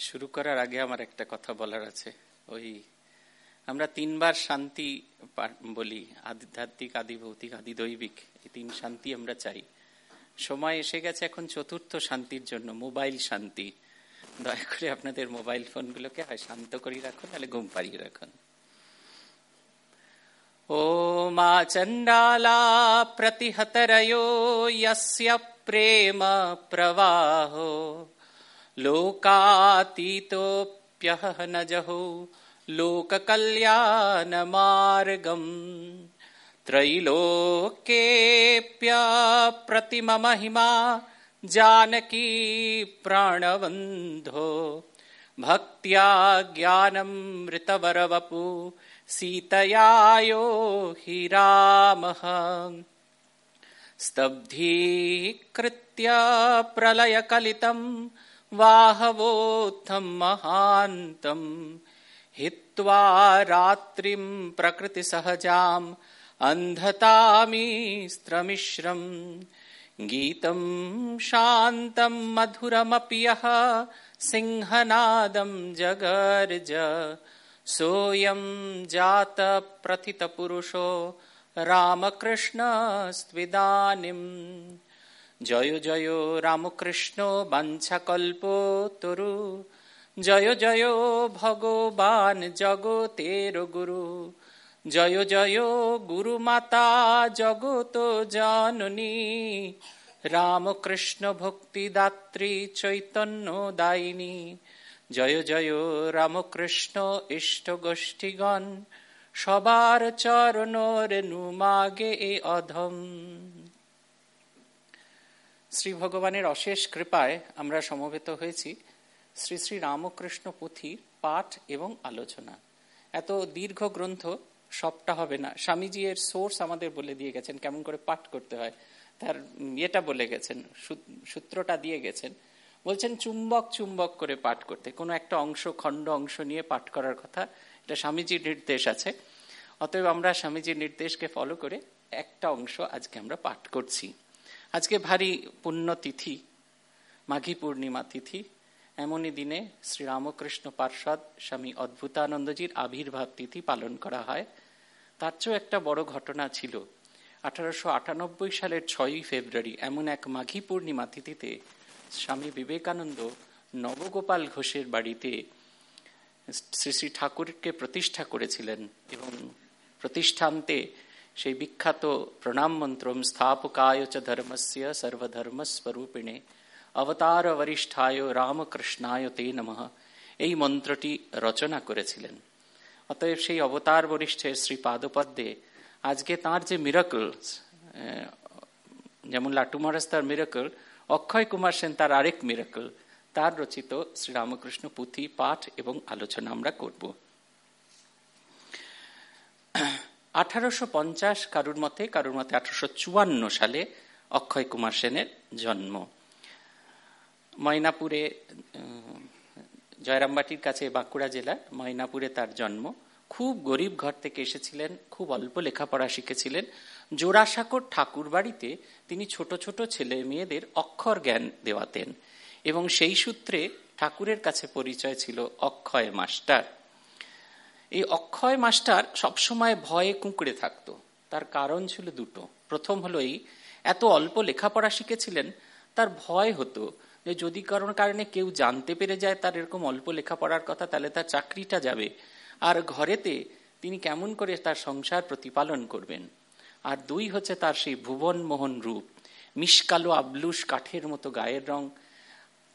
শুরু করার আগে আমার একটা কথা বলার আছে। ওই আমরা তিনবার শান্তি বলি, আধ্যাত্মিক আদি ভৌতিক আদি দৈবিক এই তিন শান্তি আমরা চাই। সময় এসে গেছে এখন চতুর্থ শান্তির জন্য, মোবাইল শান্তি। দয়া করে আপনাদের মোবাইল ফোনগুলোকে হয় শান্ত করে রাখুন, তাহলে ঘুম পাড়িয়ে রাখুন। ও মা চণ্ডালা প্রতিহতরয় প্রেম প্রবাহ। लोकातीतोऽप्यह न जहो लोककल्याणमार्गम्। त्रैलोक्येऽप्यप्रतिममहिमा जानकी प्राणबन्धो भक्त्या ज्ञानमृतवरवपु सीतयायो हि रामः। स्तब्धीकृत्य प्रलयकलितम् वाहवोत्थम् महान्तम् हित्वा रात्रिम् प्रकृतिसहजाम् अन्धतामीस्त्रमिश्रम्। गीतम् शान्तम् मधुरमपि यः सिंहनादम् जगर्ज। सोऽयम् जातप्रथितपुरुषो रामकृष्णस्त्विदानिम्। জয় জয় রামকৃষ্ণ বাঞ্ছাকল্প তরু। জয় জয় ভগবান জগতের গুরু। জয় জয় গুরু মাতা জগত জননী। রামকৃষ্ণ ভক্তিদাত্রী চৈতন্য দায়িনী। জয় জয় রামকৃষ্ণ ইষ্ট গোষ্ঠীগণ। সবার চরণ রেণু মাগে এ অধম। শ্রী ভগবানের অশেষ কৃপায় আমরা সমবেত হয়েছি শ্রী শ্রী রামকৃষ্ণ পুঁথির পাঠ এবং আলোচনা। এত দীর্ঘ গ্রন্থ সবটা হবে না। স্বামীজি এর সোর্স আমাদের বলে দিয়ে গেছেন, কেমন করে পাঠ করতে হয়। তার ইয়েটা বলে গেছেন সূত্রটা দিয়ে গেছেন। বলছেন, চুম্বক চুম্বক করে পাঠ করতে। কোনো একটা অংশ, খণ্ড অংশ নিয়ে পাঠ করার কথা। এটা স্বামীজির নির্দেশ আছে। অতএব আমরা স্বামীজির নির্দেশকে ফলো করে একটা অংশ আজকে আমরা পাঠ করছি। আজকে ভারী পুণ্যতিথি, মাঘী পূর্ণিমা তিথি। এমনই দিনে শ্রীরামকৃষ্ণ পার্ষদ স্বামী অদ্ভুতানন্দজির আবির্ভাব তিথি পালন করা হয়। তার চেয়েও একটা বড় ঘটনা ছিল, আঠারোশো আটানব্বই সালের ছয়ই ফেব্রুয়ারি, এমন এক মাঘী পূর্ণিমা তিথিতে স্বামী বিবেকানন্দ নবগোপাল ঘোষের বাড়িতে শ্রী শ্রী ঠাকুরকে প্রতিষ্ঠা করেছিলেন এবং প্রতিষ্ঠান্তে সেই বিখ্যাত প্রণাম মন্ত্রম স্থাপকায় চ ধর্মস্য সর্বধর্মস্বরূপিণে। অবতার বরিষ্ঠায় রামকৃষ্ণায় তে নম। এই মন্ত্রটি রচনা করেছিলেন। অতএব সেই অবতার বরিষ্ঠের শ্রী আজকে তার যে মিরাকল যেমন লাটু মহারাজ তার মিরাকল অক্ষয় কুমার সেন তার আরেক মিরাকল তার রচিত শ্রীরামকৃষ্ণ পুঁথি, পাঠ এবং আলোচনা আমরা করব। আঠারোশো পঞ্চাশ কারুর মতে কারুর মতে আঠারোশো চুয়ান্ন সালে অক্ষয় কুমার সেনের জন্ম। ময়নাপুরে জয়রামবাটির কাছে বাঁকুড়া জেলা ময়নাপুরে তার জন্ম। খুব গরিব ঘর থেকে এসেছিলেন, খুব অল্প লেখাপড়া শিখেছিলেন। জোড়াসাঁকর ঠাকুর বাড়িতে তিনি ছোট ছোট ছেলে মেয়েদের অক্ষর জ্ঞান দেওয়াতেন এবং সেই সূত্রে ঠাকুরের কাছে পরিচয় ছিল অক্ষয় মাস্টার। এই অক্ষয় মাস্টার সবসময় ভয়ে কুঁকড়ে থাকতো। তার কারণ ছিল দুটো। প্রথম হলো এই, এত অল্প লেখাপড়া শিখেছিলেন, তার ভয় হতো যে যদি কারণ কারণে কেউ জানতে পেরে যায় তার এরকম অল্প লেখাপড়ার কথা, তাহলে তার চাকরিটা যাবে। আর ঘরেতে তিনি কেমন করে তার সংসার প্রতিপালন করবেন। আর দুই হচ্ছে তার সেই ভুবন মোহন রূপ। মিসকালো আবলুস কাঠের মতো গায়ের রং।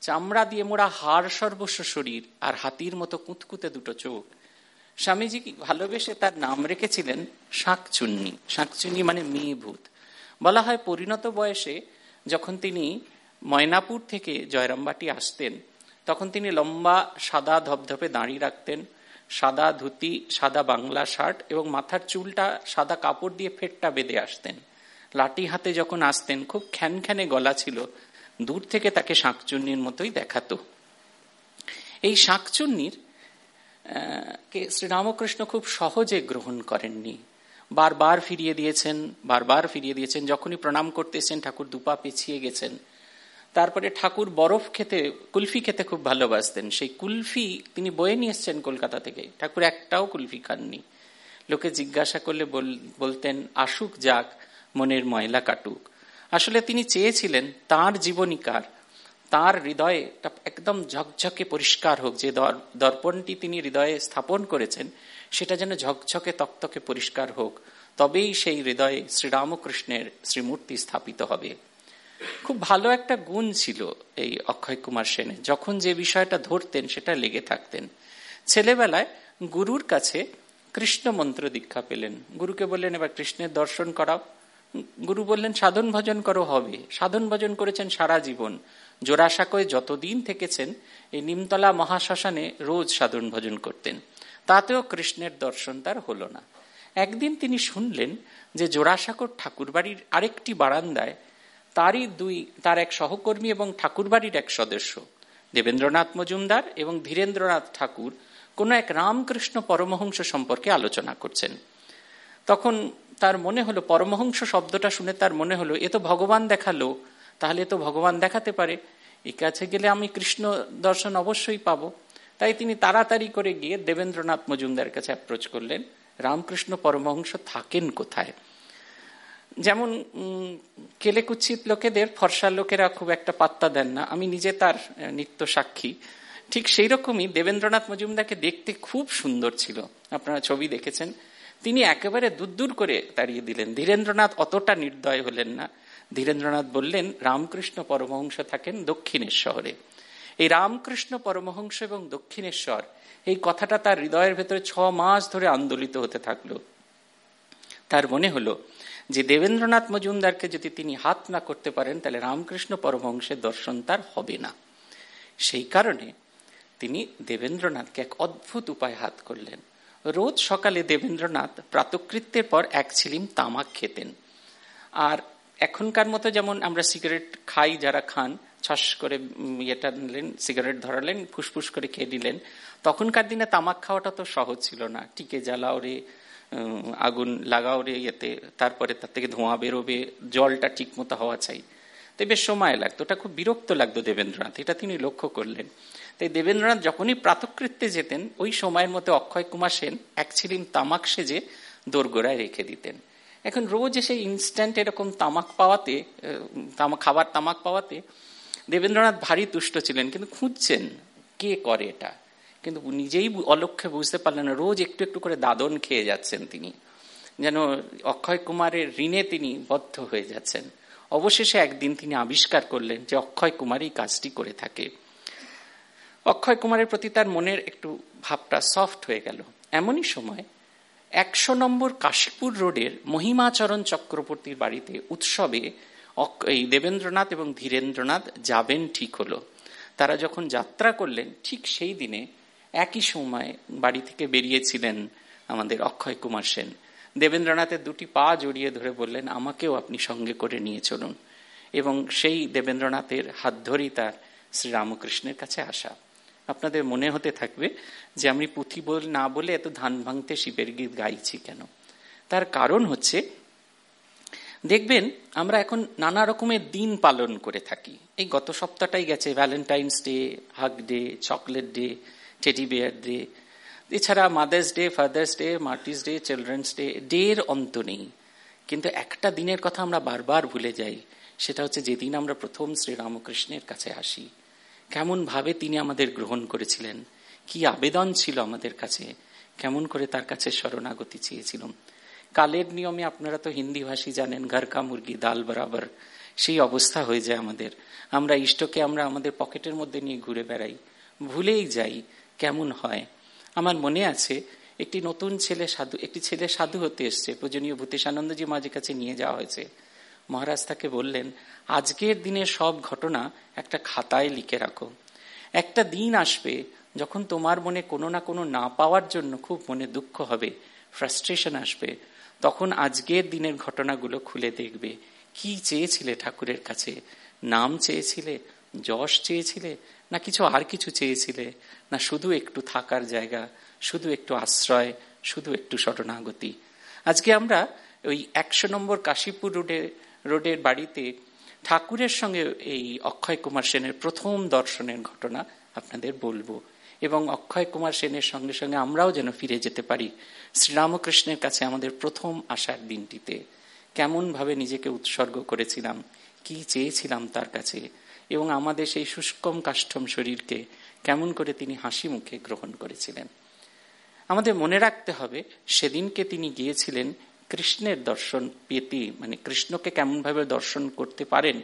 চামড়া দিয়ে মোড়া হাড় সর্বস্ব শরীর। আর হাতির মতো কুতকুতে দুটো চোখ। স্বামীজি ভালোবেসে তার নাম রেখেছিলেন শাঁকচুন্নি? শাঁকচুন্নি মানে মেয়ে ভূত। বলা হয় পরিণত বয়সে যখন তিনি ময়নাপুর থেকে জয়রামবাটি আসতেন, তখন তিনি লম্বা, সাদা, ধপধপে দাঁড়িয়ে রাখতেন। সাদা ধুতি, সাদা বাংলা শার্ট এবং মাথার চুলটা সাদা কাপড় দিয়ে ফেটটা বেঁধে আসতেন। লাঠি হাতে যখন আসতেন, খুব খ্যানখ্যানে গলা ছিল। দূর থেকে তাকে শাঁকচুন্নির মতোই দেখাতো। এই শাঁকচুন্নির কে শ্রীরামকৃষ্ণ খুব সহজে গ্রহণ করেননি। বারবার ফিরিয়ে দিয়েছেন, বারবার ফিরিয়ে দিয়েছেন। যখনই প্রণাম করতে এসেছেন ঠাকুর দুপা পেছিয়ে গেছেন। তারপরে ঠাকুর বরফ খেতে, কুলফি খেতে খুব ভালোবাসতেন। সেই কুলফি তিনি বয়ে নিয়ে এসছেন কলকাতা থেকে। ঠাকুর একটাও কুলফি খাননি। লোকে জিজ্ঞাসা করলে বলতেন, আসুক যাক, মনের ময়লা কাটুক। আসলে তিনি চেয়েছিলেন, তার জীবনীকার তার হৃদয়ে একদম ঝকঝকে পরিষ্কার হোক, যে দর্পণটি তিনি হৃদয়ে স্থাপন করেছেন, সেটা যেন ঝকঝকে তক্তকে পরিষ্কার হোক, তবেই সেই হৃদয়ে শ্রীরামকৃষ্ণের শ্রীমূর্তি স্থাপিত হবে। খুব ভালো একটা গুণ ছিল এই অক্ষয় কুমার সেনের যখন যে বিষয়টা ধরতেন সেটা লেগে থাকতেন। ছেলেবেলায় গুরুর কাছে কৃষ্ণ মন্ত্র দীক্ষা পেলেন। গুরুকে বললেন, এবার কৃষ্ণের দর্শন করাও। গুরু বললেন, সাধন ভজন করো হবে। সাধন ভজন করেছেন সারা জীবন। জোড়াসাকয়ে যতদিন থেকেছেন, এই নিমতলা মহাশ্মশানে রোজ সাধন ভজন করতেন। তাতেও কৃষ্ণের দর্শন তার হল না। একদিন তিনি শুনলেন যে জোড়াসাঁকোর ঠাকুরবাড়ির আরেকটি বারান্দায় তারই দুই, তার এক সহকর্মী এবং ঠাকুরবাড়ির এক সদস্য, দেবেন্দ্রনাথ মজুমদার এবং ধীরেন্দ্রনাথ ঠাকুর কোন এক রামকৃষ্ণ পরমহংস সম্পর্কে আলোচনা করছেন। তখন তার মনে হলো, পরমহংস শব্দটা শুনে তার মনে হলো, এ তো ভগবান দেখাল তাহলে তো ভগবান দেখাতে পারে। এ কাছে গেলে আমি কৃষ্ণ দর্শন অবশ্যই পাব। তাই তিনি তাড়াতাড়ি করে গিয়ে দেবেন্দ্রনাথ মজুমদার কাছে অ্যাপ্রোচ করলেন। রামকৃষ্ণ পরমহংস থাকেন কোথায়? যেমন কেলেকুচ্ছিত লোকেদের ফর্সার লোকেরা খুব একটা পাত্তা দেন না। আমি নিজে তার নিত্য সাক্ষী। ঠিক সেই রকমই দেবেন্দ্রনাথ মজুমদারকে দেখতে খুব সুন্দর ছিল। আপনারা ছবি দেখেছেন। তিনি একেবারে দূর দূর করে তাড়িয়ে দিলেন। ধীরেন্দ্রনাথ অতটা নির্দয় হলেন না। ধীরেন্দ্রনাথ বললেন, রামকৃষ্ণ পরমহংস থাকেন দক্ষিণেশ্বরে। এই রামকৃষ্ণ পরমহংস এবং দক্ষিণেশ্বর, এই কথাটা তার হৃদয়ের ভেতরে ছ মাস ধরে আন্দোলিত হতে থাকল। তার মনে হলো যে দেবেন্দ্রনাথ মজুমদারকে যদি তিনি হাত না করতে পারেন, তাহলে রামকৃষ্ণ পরমহংসের দর্শন তার হবে না। সেই কারণে তিনি দেবেন্দ্রনাথকে এক অদ্ভুত উপায় হাত করলেন। রোজ সকালে দেবেন্দ্রনাথ প্রাতকৃত্যের পর এক ছিলিম তামাক খেতেন। আর এখনকার মতো যেমন আমরা সিগারেট খাই, যারা খান, ছস করে ইয়েটা নিলেন, সিগারেট ধরালেন, ফুসফুস করে খেয়ে নিলেন, তখনকার দিনে তামাক খাওয়াটা তো সহজ ছিল না। টিকে জ্বালাও রে আগুন লাগাও রে ইয়েতে, তারপরে তার থেকে ধোঁয়া বেরোবে, জলটা ঠিক মতো হওয়া চাই। তো বেশ সময় লাগতো, ওটা খুব বিরক্ত লাগতো দেবেন্দ্রনাথ, এটা তিনি লক্ষ্য করলেন। তাই দেবেন্দ্রনাথ যখনই প্রাতকৃত্যে যেতেন, ওই সময়ের মতো অক্ষয় কুমার সেন এক ছিলিম তামাক সেজে দোরগোড়ায় রেখে দিতেন। এখন রোজ এসে ইনস্ট্যান্ট এরকম তামাক পাওয়াতে তামাক খাবার তামাক পাওয়াতে দেবেন্দ্রনাথ ভারী তুষ্ট ছিলেন, কিন্তু খুঁজছেন কে করে এটা? কিন্তু নিজেই অলক্ষ্যে বুঝতে পারলেন রোজ একটু একটু করে দাদন খেয়ে যাচ্ছেন তিনি। যেন অক্ষয় কুমারের ঋণে তিনি বদ্ধ হয়ে যাচ্ছেন। অবশেষে একদিন তিনি আবিষ্কার করলেন যে অক্ষয় কুমার এই কাজটি করে থাকে। অক্ষয় কুমারের প্রতি তার মনের একটু ভাবটা সফট হয়ে গেল। এমনই সময় একশো নম্বর কাশীপুর রোডের মহিমাচরণ চক্রবর্তীর বাড়িতে উৎসবে এই দেবেন্দ্রনাথ এবং ধীরেন্দ্রনাথ যাবেন ঠিক হলো। তারা যখন যাত্রা করলেন, ঠিক সেই দিনে একই সময় বাড়ি থেকে বেরিয়েছিলেন আমাদের অক্ষয় কুমার সেন। দেবেন্দ্রনাথের দুটি পা জড়িয়ে ধরে বললেন, আমাকেও আপনি সঙ্গে করে নিয়ে চলুন। এবং সেই দেবেন্দ্রনাথের হাত ধরেই তার শ্রীরামকৃষ্ণের কাছে আসা। আপনাদের মনে হতে থাকবে যে আমি পুঁথি বল, না বলে এত ধান ভাঙতে শিবের গীত গাইছি কেন? তার কারণ হচ্ছে, দেখবেন আমরা এখন নানা রকমের দিন পালন করে থাকি। এই গত সপ্তাহটাই গেছে Valentine's Day hug day chocolate day teddy bear day এছাড়া Mother's Day Father's Day martyrs day Children's Day ডের অন্ত নেই। কিন্তু একটা দিনের কথা আমরা বারবার ভুলে যাই, সেটা হচ্ছে যেদিন আমরা প্রথম শ্রীরামকৃষ্ণের কাছে আসি। কেমন ভাবে তিনি আমাদের গ্রহণ করেছিলেন? কি আবেদন ছিল আমাদের কাছে? কেমন করে তার কাছে শরণাগতি চেয়েছিলাম? কালের নিয়মে আপনারা তো হিন্দি ভাষী জানেন, ঘরকা মুরগি, দাল বরাবর। সেই অবস্থা হয়ে যায় আমাদের। আমরা ইষ্টকে আমরা আমাদের পকেটের মধ্যে নিয়ে ঘুরে বেড়াই। ভুলেই যাই, কেমন হয়? আমার মনে আছে, একটি নতুন ছেলে সাধু একটি ছেলে সাধু হতে এসছে, পূজনীয় ভূতেশানন্দজি মাঝে কাছে নিয়ে যাওয়া হয়েছে। মহারাজ তাকে বললেন, আজকের দিনের সব ঘটনা একটা খাতায় লিখে রাখো। একটা দিন আসবে যখন তোমার মনে কোনো না কোনো না পাওয়ার জন্য খুব মনে দুঃখ হবে ফ্রাস্ট্রেশন আসবে। তখন আজকের দিনের ঘটনাগুলো খুলে দেখবে। কি চেয়েছিলে ঠাকুরের কাছে? নাম চেয়েছিলে? যশ চেয়েছিলে? না কিছু আর কিছু চেয়েছিলে? না শুধু একটু থাকার জায়গা? শুধু একটু আশ্রয়? শুধু একটু শরণাগতি? আজকে আমরা ওই একশো নম্বর কাশীপুর রোডে, রোডের বাড়িতে ঠাকুরের সঙ্গে এই অক্ষয় কুমার সেনের প্রথম দর্শনের ঘটনা আপনাদের বলব। এবং অক্ষয় কুমার সেনের সঙ্গে সঙ্গে আমরাও যেন ফিরে যেতে পারি। শ্রীরামকৃষ্ণের কাছে আমাদের প্রথম আসার দিনটিতে কেমনভাবে নিজেকে উৎসর্গ করেছিলাম, কি চেয়েছিলাম তার কাছে, এবং আমাদের সেই শুষ্কম কাষ্ঠম শরীরকে কেমন করে তিনি হাসি মুখে গ্রহণ করেছিলেন। আমাদের মনে রাখতে হবে, সেদিনকে তিনি গিয়েছিলেন কৃষ্ণের দর্শন পেতে মানে কৃষ্ণকে কেমনভাবে দর্শন করতে পারেন,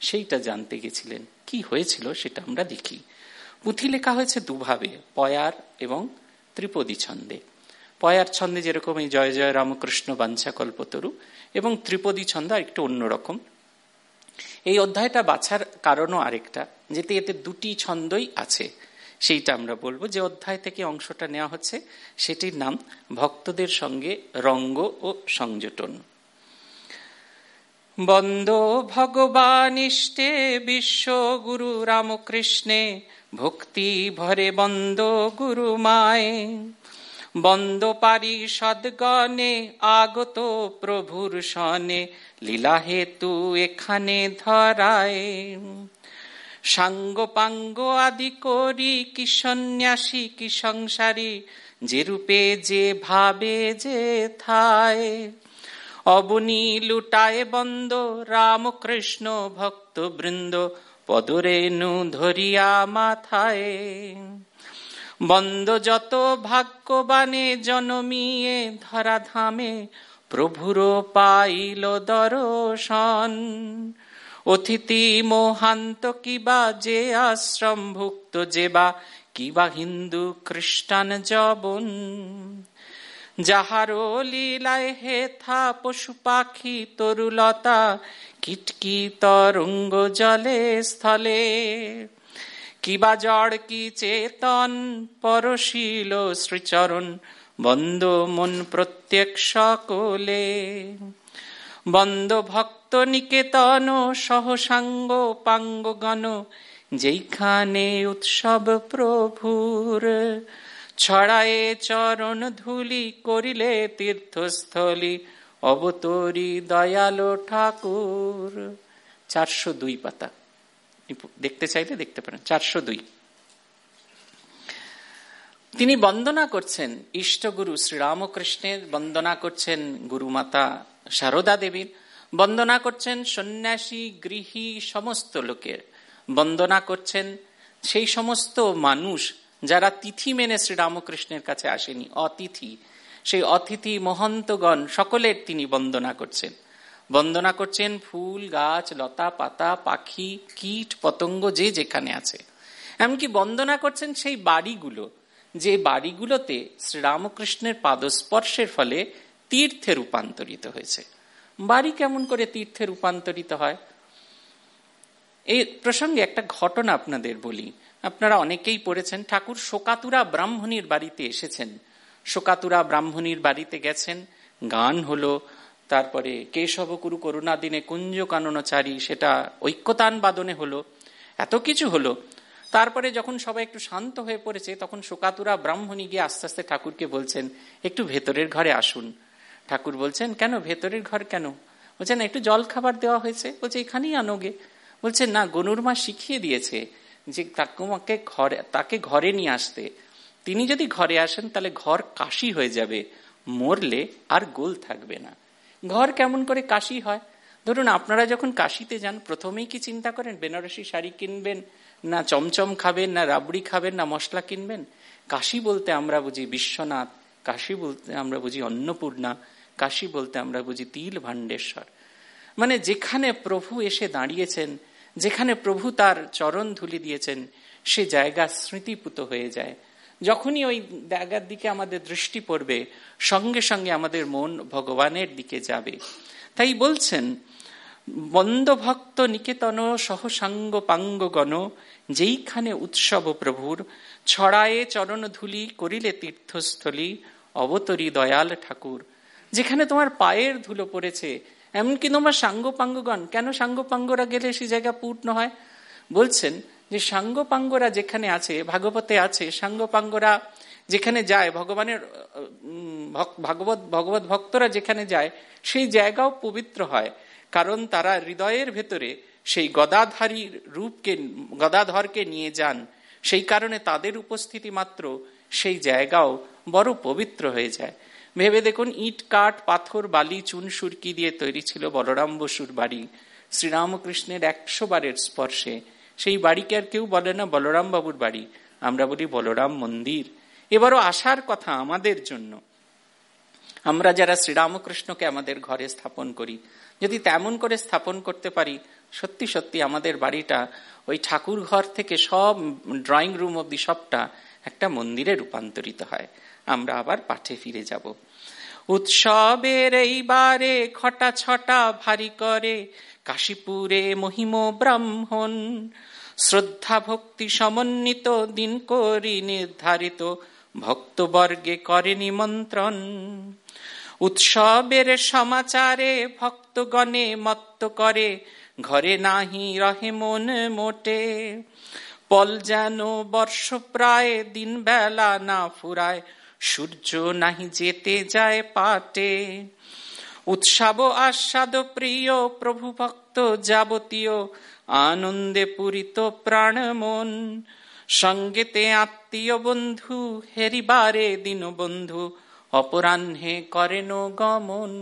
সেইটা জানতে গেছিলেন। কি হয়েছিল সেটা আমরা দেখি। পুঁথি লেখা হয়েছে দুভাবে, পয়ার এবং ত্রিপদী ছন্দে। পয়ার ছন্দে যেরকম এই জয় জয় রামকৃষ্ণ বাঞ্ছা কল্পতরু এবং ত্রিপদী ছন্দ একটু অন্যরকম। এই অধ্যায়টা বাছার কারণও আরেকটা, যেতে এতে দুটি ছন্দই আছে। সেইটা আমরা বলব। যে অধ্যায় থেকে অংশটা নেওয়া হচ্ছে, সেটির নাম ভক্তদের সঙ্গে রঙ্গ ও সংযোটন বন্দ ভগবানিষ্টে বিশ্ব গুরু রামকৃষ্ণে, ভক্তি ভরে বন্দ গুরু মায়। বন্দ পারি সদ্গণে আগত প্রভুর সনে লীলা হেতু এখানে ধরায়। সাঙ্গ পাঙ্গ আদি করি কি সন্ন্যাসী, কি সংসারী, যে রূপে, যে ভাবে, যে থায়। অবনী লুটায় বন্দ, রামকৃষ্ণ ভক্ত বৃন্দ পদরেণু ধরিয়া মাথায়। বন্দ যত ভাগ্যবানে জনমিয়ে ধরা ধামে প্রভুর পাইল দর্শন। অতিথি মোহান্ত কিবা যে আশ্রম ভুক্ত যে বা, কিবা হিন্দু খ্রিস্টান জবন। যাহারো লীলায় হেথা পশু পাখি তরুলতা, কিটকি তরঙ্গ জলে স্থলে। কিবা জড় কি চেতন পরশীল শ্রীচরণ বন্দ মন প্রত্যেক সকলে বন্দ ভক্ত নিকেতন, সহসাঙ্গ, পাঙ্গগণ, যেইখানে উৎসব প্রভুর। ছড়ায়ে চরণ ধুলি করিলে তীর্থস্থলী, অবতরী দয়ালো ঠাকুর। চারশো দুই পাতা। দেখতে চাইলে দেখতে পারেন, চারশো দুই। তিনি বন্দনা করছেন, ইষ্টগুরু শ্রীরামকৃষ্ণের বন্দনা করছেন গুরুমাতা সারদা দেবীর বন্দনা করছেন সন্ন্যাসী, গৃহী, সমস্ত লোকের। বন্দনা করছেন সেই সমস্ত মানুষ যারা তিথি মেনে শ্রীরামকৃষ্ণের কাছে আসেনি, অতিথি। সেই অতিথি মহন্তগণ সকলের তিনি বন্দনা করছেন। বন্দনা করছেন ফুল, গাছ, লতা, পাতা, পাখি, কীট, পতঙ্গ, যে যেখানে আছে। এমনকি বন্দনা করছেন সেই বাড়িগুলো, যে বাড়িগুলোতে শ্রীরামকৃষ্ণের পাদস্পর্শের ফলে তীর্থে রূপান্তরিত হয়েছে। বাড়ি কেমন করে তীর্থে রূপান্তরিত হয়? এই প্রসঙ্গে একটা ঘটনা আপনাদের বলি। আপনারা অনেকেই পড়েছেন, ঠাকুর শোকাতুরা ব্রাহ্মণীর বাড়িতে এসেছেন। শোকাতুরা ব্রাহ্মণীর বাড়িতে গেছেন, গান হলো, তারপরে কেশবকুরু করুণা দিনে কুঞ্জ কাননচারী, সেটা ঐক্যতান বাদনে হলো, এত কিছু হলো। তারপরে যখন সবাই একটু শান্ত হয়ে পড়েছে, তখন শোকাতুরা ব্রাহ্মণী গিয়ে আস্তে আস্তে ঠাকুরকে বলছেন, একটু ভেতরের ঘরে আসুন। ঠাকুর বলছেন, কেন? ভেতরের ঘর কেন? বলছেন, একটু জল খাবার দেওয়া হয়েছে। বলছে, এখানেই আনোগে। বলছে, না, গনুর মা শিখিয়ে দিয়েছে যে তাকে ঘরে তাকে ঘরে নিয়ে আসতে। তিনি যদি ঘরে আসেন, তাহলে ঘর কাশি হয়ে যাবে, মরলে আর গোল থাকবে না। ঘর কেমন করে কাশি হয়? ধরুন, আপনারা যখন কাশিতে যান, প্রথমেই কি চিন্তা করেন, বেনারসি শাড়ি কিনবেন, না চমচম খাবেন, না রাবড়ি খাবেন, না মশলা কিনবেন? কাশি বলতে আমরা বুঝি বিশ্বনাথ, কাশি বলতে আমরা বুঝি অন্নপূর্ণা কাশি বলতে আমরা বুঝি তিল ভাণ্ডেশ্বর। মানে যেখানে প্রভু এসে দাঁড়িয়েছেন, যেখানে প্রভু তার চরণ ধুলি দিয়েছেন, সে জায়গা স্মৃতিপুত হয়ে যায়। যখনই ওই জায়গার দিকে আমাদের দৃষ্টি পড়বে, সঙ্গে সঙ্গে আমাদের মন ভগবানের দিকে যাবে। তাই বলছেন বন্দভক্ত নিকেতন সহসাঙ্গ পাঙ্গগণ যেইখানে উৎসব প্রভুর, ছড়ায়ে চরণ ধুলি করিলে তীর্থস্থলী, অবতরী দয়াল ঠাকুর। যেখানে তোমার পায়ের ধুলো পড়েছে, এমনকি তোমার সাঙ্গপাঙ্গগণ, কেন সাঙ্গপাঙ্গরা গেলে সে জায়গা পূর্ণ হয়? বলছেন যে সাঙ্গপাঙ্গরা যেখানে আছে, ভাগবতে আছে, সাঙ্গপাঙ্গরা যেখানে যায়, ভগবানের ভাগবত, ভগবত ভক্তরা যেখানে যায়, সেই জায়গাও পবিত্র হয়, কারণ তারা হৃদয়ের ভেতরে সেই গদাধারী রূপকে, গদাধরকে নিয়ে যান। সেই কারণে তাদের উপস্থিতি মাত্র সেই জায়গাও বড় পবিত্র হয়ে যায়। ভেবে দেখুন, ইট, কাঠ, পাথর, বালি, চুন, সুরকি দিয়ে তৈরি ছিল বলরাম বসুর বাড়ি। শ্রীরামকৃষ্ণের একশো বারের স্পর্শে। সেই বাড়িকে আর কেউ বলে না বলরাম বাবুর বাড়ি। আমরা বলি বলরাম মন্দির। এবারও আসার কথা আমাদের জন্য। আমরা যারা শ্রীরামকৃষ্ণকে আমাদের ঘরে স্থাপন করি, যদি তেমন করে স্থাপন করতে পারি, সত্যি সত্যি আমাদের বাড়িটা ওই ঠাকুর ঘর থেকে সব ড্রয়িং রুম অব্দি সবটা একটা মন্দিরে রূপান্তরিত হয়। আমরা আবার পাঠে ফিরে যাব। উৎসবের এইবারে খটা ছটা ভারী করে কাশীপুরে মহিম ব্রাহ্মণ। শ্রদ্ধা ভক্তি সমন্বিত দিন করি নির্ধারিত, ভক্তবর্গে করে নিমন্ত্রণ। উৎসবের সমাচারে ভক্তগণে মত্ত করে, ঘরে নাহি রহে মন মোটে। পল যেন বর্ষ প্রায় দিন বেলা না ফুরায় সূর্য নাহি যেতে যায় পাটে। উৎসব আস্বাদ প্রিয় প্রভু ভক্ত যাবতীয় আনন্দে পূরিত প্রাণ মন। সঙ্গেতে আত্মীয় বন্ধু হেরিবারে দিন বন্ধু অপরাহ্নে করেন গমন।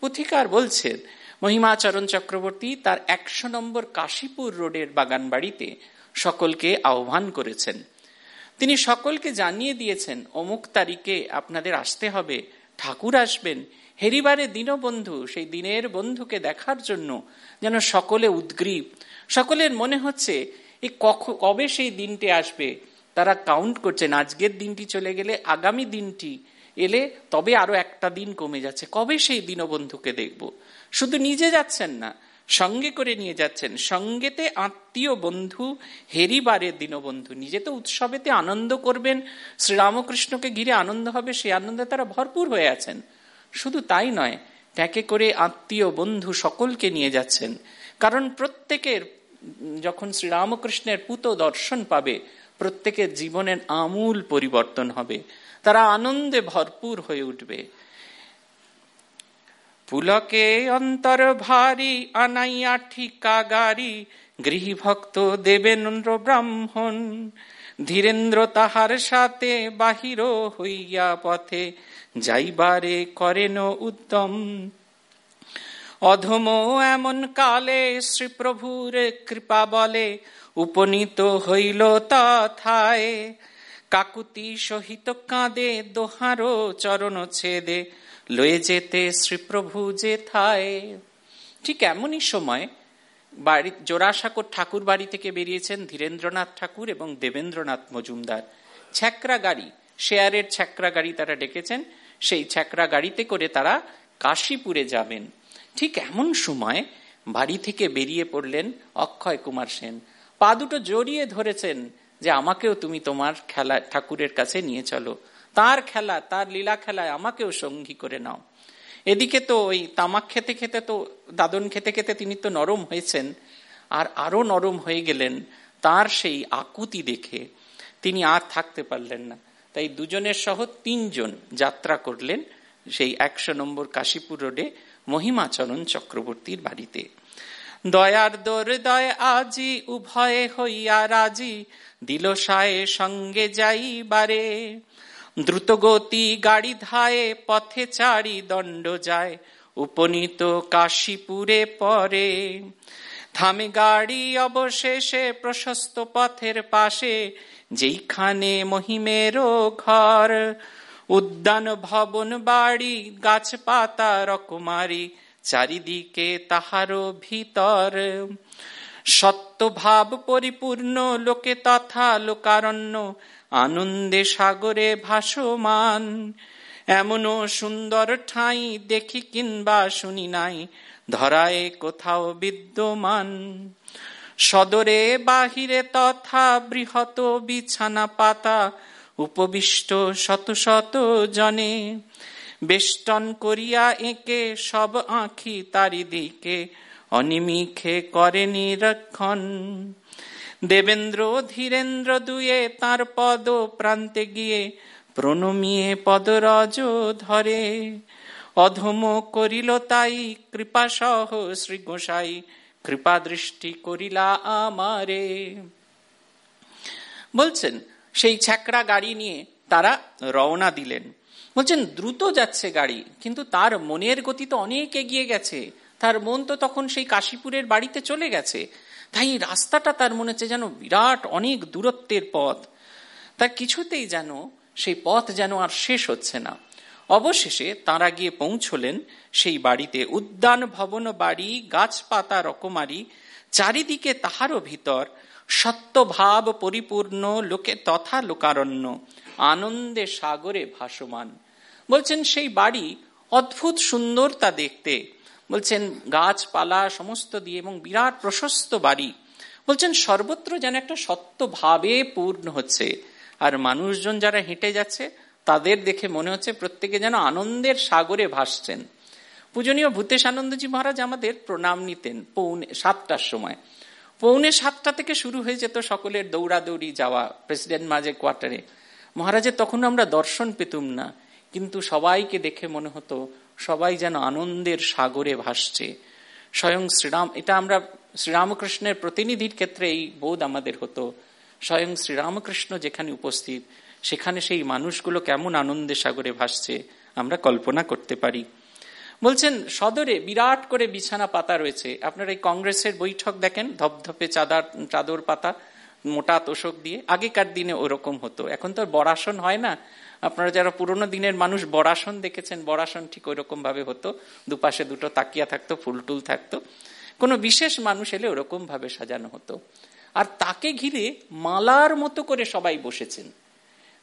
পুথিকার বলছেন, মহিমাচরণ চক্রবর্তী তার একশো নম্বর কাশীপুর রোডের বাগান বাড়িতে সকলকে আহ্বান করেছেন। তিনি সকলকে জানিয়ে দিয়েছেন, অমুক তারিখে আপনাদের আসতে হবে। ঠাকুর আসবেন। হেরিবারে দীনবন্ধু, সেই দিনের বন্ধুকে দেখার জন্য যেন সকলে উদ্গ্রীব। সকলের মনে হচ্ছে এই কবে সেই দিনটি আসবে? তারা কাউন্ট করছেন, আজকের দিনটি চলে গেলে আগামী দিনটি এলে তবে আরও একটা দিন কমে যাচ্ছে। কবে সেই দীনবন্ধুকে দেখব? শুধু নিজে যাচ্ছেন না সঙ্গে করে নিয়ে যাচ্ছেন। সঙ্গেতে আত্মীয় বন্ধু, হেরিবারে দীনবন্ধু। নিজে তো উৎসবেতে আনন্দ করবেন, শ্রীরামকৃষ্ণকে ঘিরে আনন্দ হবে সেই আনন্দে তারা ভরপুর হয়ে আছেন। শুধু তাই নয় প্যাকে করে আত্মীয় বন্ধু সকলকে নিয়ে যাচ্ছেন। কারণ প্রত্যেকের, যখন শ্রীরামকৃষ্ণের পুত দর্শন পাবে, প্রত্যেকের জীবনের আমূল পরিবর্তন হবে। তারা আনন্দে ভরপুর হয়ে উঠবে। পুলকে অন্তর ভারী, আনাইয়া ঠিকা গাড়ি গৃহভক্ত দেবেন্দ্র ব্রাহ্মণ। ধীরেন্দ্র তাহার সাথে বাহির হইয়া পথে যাইবারে করেন উদ্যম অধম এমন কালে শ্রীপ্রভুর কৃপা বলে উপনীত হইল তথায়। কাকুতি সহিত কাঁদে, দোহারো চরণ ছেদে লয়ে যেতে, শ্রীপ্রভু যে থায়। ঠিক এমনই সময় বাড়ি, জোড়াসাঁকর ঠাকুর বাড়ি থেকে বেরিয়েছেন ধীরেন্দ্রনাথ ঠাকুর এবং দেবেন্দ্রনাথ মজুমদার। ছ্যাকরা গাড়ি, শেয়ারের ছ্যাকরা গাড়ি তারা ডেকেছেন। সেই ছ্যাকরা গাড়িতে করে তারা কাশীপুরে যাবেন। ঠিক এমন সময় বাড়ি থেকে বেরিয়ে পড়লেন অক্ষয় কুমার সেন। পা দুটো জড়িয়ে ধরেছেন যে আমাকেও তুমি তোমার খেলা, ঠাকুরের কাছে নিয়ে চলো। তার খেলা, তার লীলা খেলায় আমাকেও সঙ্গী করে নাও। এদিকে তো ওই তামাক খেতে খেতে তো, দাদন খেতে খেতে তিনি তো নরম হয়েছেন, আর আরও নরম হয়ে গেলেন তার সেই আকুতি দেখে। তিনি আর থাকতে পারলেন না। তাই দুজনের সহ তিনজন যাত্রা করলেন সেই একশো নম্বর কাশীপুর রোডে মহিমাচরণ চক্রবর্তীর বাড়িতে। দয়ার দোর দয় আজি উভয়ে হইয়া রাজি দিল সায়ে সঙ্গে যাইবারে। দ্রুতগতি গাড়ি ধায়ে, পথে চারি দণ্ড যায়, উপনীত কাশীপুরে পরে। থামে গাড়ি অবশেষে প্রশস্ত পথের পাশে, যেইখানে মহিমেরও ঘর। উদ্যান, ভবন, বাড়ি, গাছপাতা, রকমারি, চারিদিকে তাহারও ভিতর। সত্যভাব পরিপূর্ণ, লোকে তথা লোকারণ্য আনন্দে সাগরে ভাসমান, এমনও সুন্দর ঠাই দেখি কিংবা শুনি নাই, ধরায় কোথাও বিদ্যমান। সদরে, বাহিরে তথা বৃহৎ বিছানা পাতা, উপবিষ্ট শত শত জনে। বেষ্টন করিয়া একে সব আঁখি তারি দিকে অনিমিখে করে নিরক্ষণ। দেবেন্দ্র, ধীরেন্দ্র দুয়ে তার পদ প্রান্তে গিয়ে প্রণমিয়ে পদরজ ধরে। অধম করিল তাই কৃপা সহ শ্রী গোসাই, কৃপা দৃষ্টি করিলা আমারে। বলছেন, সেই ছ্যাকড়া গাড়ি নিয়ে তারা রওনা দিলেন। বলছেন, দ্রুত যাচ্ছে গাড়ি, কিন্তু তার মনের গতি তো অনেক এগিয়ে গেছে। তার মন তো তখন সেই কাশীপুরের বাড়িতে চলে গেছে। তাই এই রাস্তাটা তার মনে হচ্ছে যেন বিরাট অনেক দূরত্বের পথ। তার কিছুতেই যেন সেই পথ যেন আর শেষ হচ্ছে না। অবশেষে তাঁরা গিয়ে পৌঁছলেন সেই বাড়িতে। উদ্যান ভবন, বাড়ি, গাছপাতা রকমারি, চারিদিকে তাহারও ভিতর সত্যভাব পরিপূর্ণ, লোকে তথা লোকারণ্য, আনন্দে সাগরে ভাসমান। বলছেন, সেই বাড়ি অদ্ভুত সুন্দর তা দেখতে। বলছেন, গাছপালা সমস্ত দিয়ে এবং বিরাট প্রশস্ত বাড়ি। বলছেন, সর্বত্র যেন একটা সত্য ভাবে পূর্ণ হচ্ছে। আর মানুষজন যারা হেঁটে যাচ্ছে, তাদের দেখে মনে হচ্ছে প্রত্যেকে যেন আনন্দের সাগরে ভাসছেন। পূজনীয় ভূতেশ আনন্দজি মহারাজ আমাদের প্রণাম নিতেন পৌনে সাতটার সময়। পৌনে সাতটা থেকে শুরু হয়ে যেত সকলের দৌড়াদৌড়ি যাওয়া প্রেসিডেন্ট মাঝে কোয়ার্টারে। মহারাজের তখন আমরা দর্শন পেতুম না, কিন্তু সবাইকে দেখে মনে হতো সবাই যেন আনন্দের সাগরে ভাসছে। স্বয়ং শ্রীরাম, এটা আমরা শ্রীরামকৃষ্ণের প্রতিনিধির ক্ষেত্রে এই বোধ আমাদের হতো। স্বয়ং শ্রীরামকৃষ্ণ যেখানে উপস্থিত, সেখানে সেই মানুষগুলো কেমন আনন্দে সাগরে ভাসছে, আমরা কল্পনা করতে পারি। বলছেন, সদরে বিরাট করে বিছানা পাতা রয়েছে। আপনারা এই কংগ্রেসের বৈঠক দেখেন, ধপধপে চাদার, চাদর পাতা, মোটা তোষক দিয়ে। আগেকার দিনে ওরকম হতো। এখন তো বরাসন হয় না। আপনারা যারা পুরোনো দিনের মানুষ, বরাসন দেখেছেন, বরাসন ঠিক ওই রকম ভাবে হতো। দুপাশে দুটো তাকিয়া থাকতো, ফুলটুল থাকতো। কোনো বিশেষ মানুষ এলে ওরকম ভাবে সাজানো হতো। আর তাকে ঘিরে মালার মতো করে সবাই বসেছেন।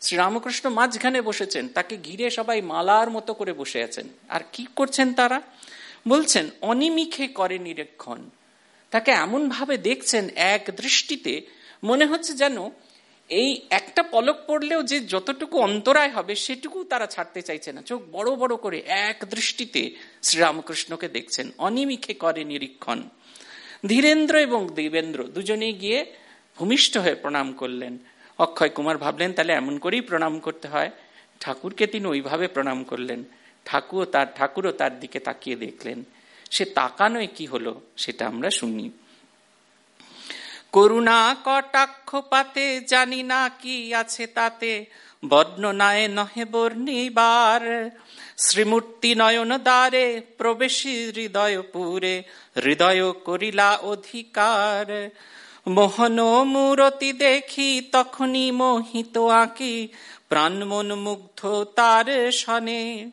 শ্রীরামকৃষ্ণ মাঝখানে বসেছেন, তাকে ঘিরে সবাই মালার মতো করে বসে আছেন। আর কি করছেন তারা? বলছেন, অনিমিখে করে নিরীক্ষণ। তাকে এমন ভাবে দেখছেন এক দৃষ্টিতে, মনে হচ্ছে যেন এই একটা পলক পড়লেও যে যতটুকু অন্তরায় হবে সেটুকু তারা ছাড়তে চাইছে না। চোখ বড় বড় করে এক দৃষ্টিতে শ্রীরামকৃষ্ণকে দেখছেন। অনিমিখে করে নিরীক্ষণ। ধীরেন্দ্র এবং দেবেন্দ্র দুজনেই গিয়ে ভূমিষ্ঠ হয়ে প্রণাম করলেন। অক্ষয় কুমার ভাবলেন, তাহলে এমন করেই প্রণাম করতে হয়। ঠাকুরকে তিনি ওইভাবে প্রণাম করলেন। ঠাকুর তার, ঠাকুরও তার দিকে তাকিয়ে দেখলেন। সে তাকানোয় কি হলো, সেটা আমরা শুনি। করুণা কটাক্ষ পাতে জানি না কি আছে তাতে। বর্ণনায় নহে বর্ণিবার। শ্রীমূর্তি নয়ন দ্বারে প্রবেশী হৃদয় পুরে হৃদয় করিলা অধিকার। মোহন মূরতি দেখি তখনই মোহিত আঁকি। প্রাণ মন মুগ্ধ তার সনে।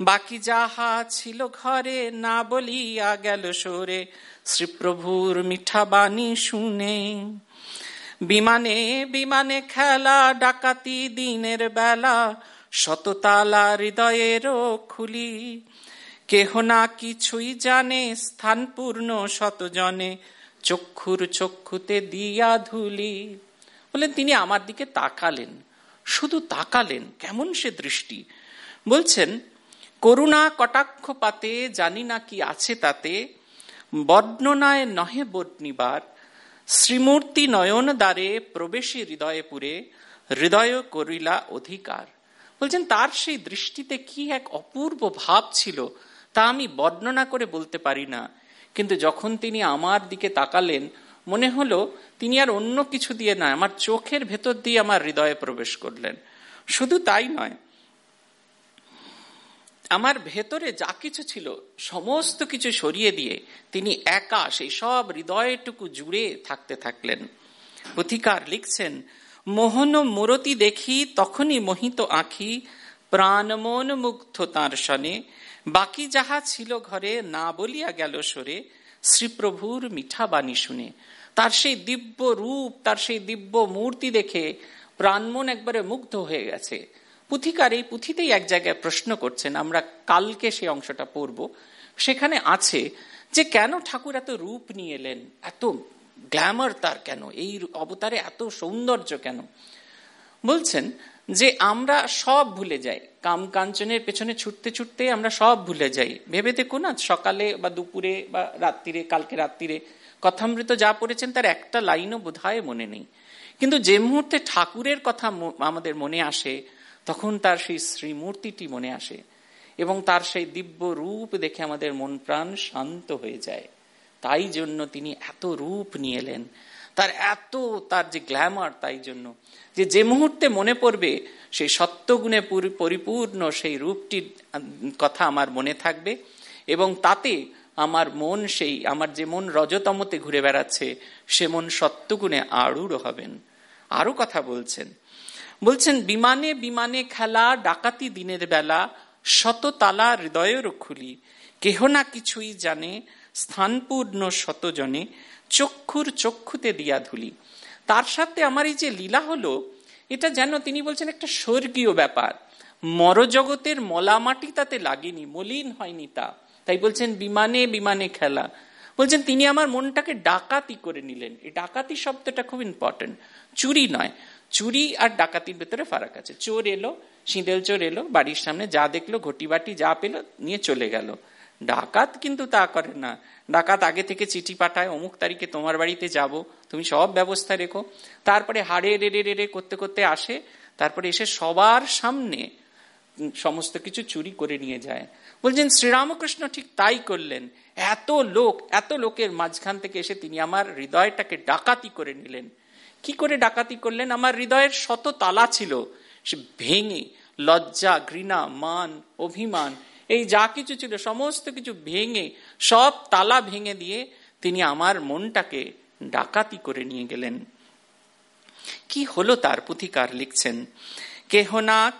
বাকি যাহা ছিল ঘরে না বলিয়া গেল সরে। শ্রীপ্রভুর মিঠা বাণী শুনে। বিমানে বিমানে খেলা, ডাকাতি দিনের বেলা, শততালা হৃদয়ের খুলি। কেহ না কিছুই জানে স্থান পূর্ণ শতজনে চক্ষুর চক্ষুতে দিয়া ধুলি। বলেন তিনি আমার দিকে তাকালেন, শুধু তাকালেন, কেমন সে দৃষ্টি? বলছেন, করুণা কটাক্ষ পাতে জানি না কি আছে তাতে বর্ণনায় নহে বর্ণিবার, শ্রীমূর্তি নয়ন দ্বারে প্রবেশী হৃদয়ে পুরে, হৃদয় করিলা অধিকার। বলছেন, তার সেই দৃষ্টিতে কি এক অপূর্ব ভাব ছিল, তা আমি বর্ণনা করে বলতে পারি না। কিন্তু যখন তিনি আমার দিকে তাকালেন, মনে হলো তিনি আর অন্য কিছু দিয়ে না আমার চোখের ভেতর দিয়ে আমার হৃদয়ে প্রবেশ করলেন। শুধু তাই নয় আমার ভেতরে যা কিছু ছিল, সমস্ত কিছু সরিয়ে দিয়ে তিনি একা সেই সব হৃদয়টুকু জুড়ে থাকতে থাকলেন। পথিকার লিখছেন, মোহন মোরতি দেখি তখনই মোহিত আঁখি প্রাণমন মুগ্ধ তাঁর সনে বাকি যাহা ছিল ঘরে না বলিয়া গেল সরে, শ্রীপ্রভুর মিঠা বাণী শুনে। তার সেই দিব্য রূপ, তার সেই দিব্য মূর্তি দেখে প্রাণমন একবারে মুগ্ধ হয়ে গেছে। পুথিকার এই পুঁথিতেই এক জায়গায় প্রশ্ন করছেন, আমরা কালকে সেই অংশটা পড়ব, সেখানে আছে যে কেন ঠাকুর এত রূপ নিয়ে এলেন, এত গ্ল্যামার তার কেন, এই অবতারে এত সৌন্দর্য কেন? বলছেন যে আমরা সব ভুলে যাই, কাম কাঞ্চনের পেছনে ছুটতে ছুটতে আমরা সব ভুলে যাই। ভেবে দেখো না সকালে বা দুপুরে বা রাত্রিরে, কালকে রাত্রিরে কথামৃত যা পড়েছেন তার একটা লাইনও বোধহয় মনে নেই। কিন্তু যে মুহূর্তে ঠাকুরের কথা আমাদের মনে আসে তখন তার সেই শ্রীমূর্তিটি মনে আসে এবং তার সেই দিব্য রূপ দেখে আমাদের মন প্রাণ শান্ত হয়ে যায়। তাই জন্য তিনি এত রূপ নিয়ে এলেন। তার এত, তার যে গ্ল্যামার তাই জন্য। যে যে মুহূর্তে মনে পড়বে সেই সত্যগুণে পরিপূর্ণ সেই রূপটির কথা আমার মনে থাকবে এবং তাতে আমার মন সেই, আমার যে মন রজতমতে ঘুরে বেড়াচ্ছে, সে মন সত্যগুণে আড়ুড় হবেন। আরও কথা বলছেন বলছেন, বিমানে বিমানে খেলা, ডাকাতি দিনের বেলা শত তালা হৃদয়ের খুলি। কেহ না কিছুই জানে, স্থানপূর্ণ শতজনে চক্ষুর চক্ষুতে দিয়া ধুলি। তার সাথে আমার এই যে লীলা হলো, এটা যেন তিনি বলছেন একটা স্বর্গীয় ব্যাপার। মরজগতের মলামাটি তাতে লাগেনি, মলিন হয়নি তা। তাই বলছেন, বিমানে বিমানে খেলা। বলছেন, তিনি আমার মনটাকে ডাকাতি করে নিলেন। এই ডাকাতি শব্দটা খুব ইম্পর্টেন্ট চুরি নয়। চুরি আর ডাকাতির ভেতরে ফারাক আছে। চোর এলো সিঁদেল চোর এলো, বাড়ির সামনে যা দেখল ঘটি বাটি যা পেল, নিয়ে চলে গেল। ডাকাত কিন্তু তা করে না। ডাকাত আগে থেকে চিঠি পাঠায়, অমুক তারিখে তোমার বাড়িতে যাব, তুমি সব ব্যবস্থা রেখো। তারপরে হাড়ে রেড়ে রেড়ে করতে করতে আসে, তারপরে এসে সবার সামনে সমস্ত কিছু চুরি করে নিয়ে যায়। বলছেন, শ্রীরামকৃষ্ণ ঠিক তাই করলেন। এত লোক, এত লোকের মাঝখান থেকে এসে তিনি আমার হৃদয়টাকে ডাকাতি করে নিলেন। কি করে ডাকাতি করলেন? আমার হৃদয়ের শত তালা ছিল। সে ভেঙে, লজ্জা, ঘৃণা, মান, অভিমান, এই যা কিছু ছিল, সমস্ত কিছু ভেঙে, সব তালা ভেঙে দিয়ে তিনি আমার মনটাকে ডাকাতি করে নিয়ে গেলেন। কি হলো তার পুথিকার লিখছেন? কেহ না,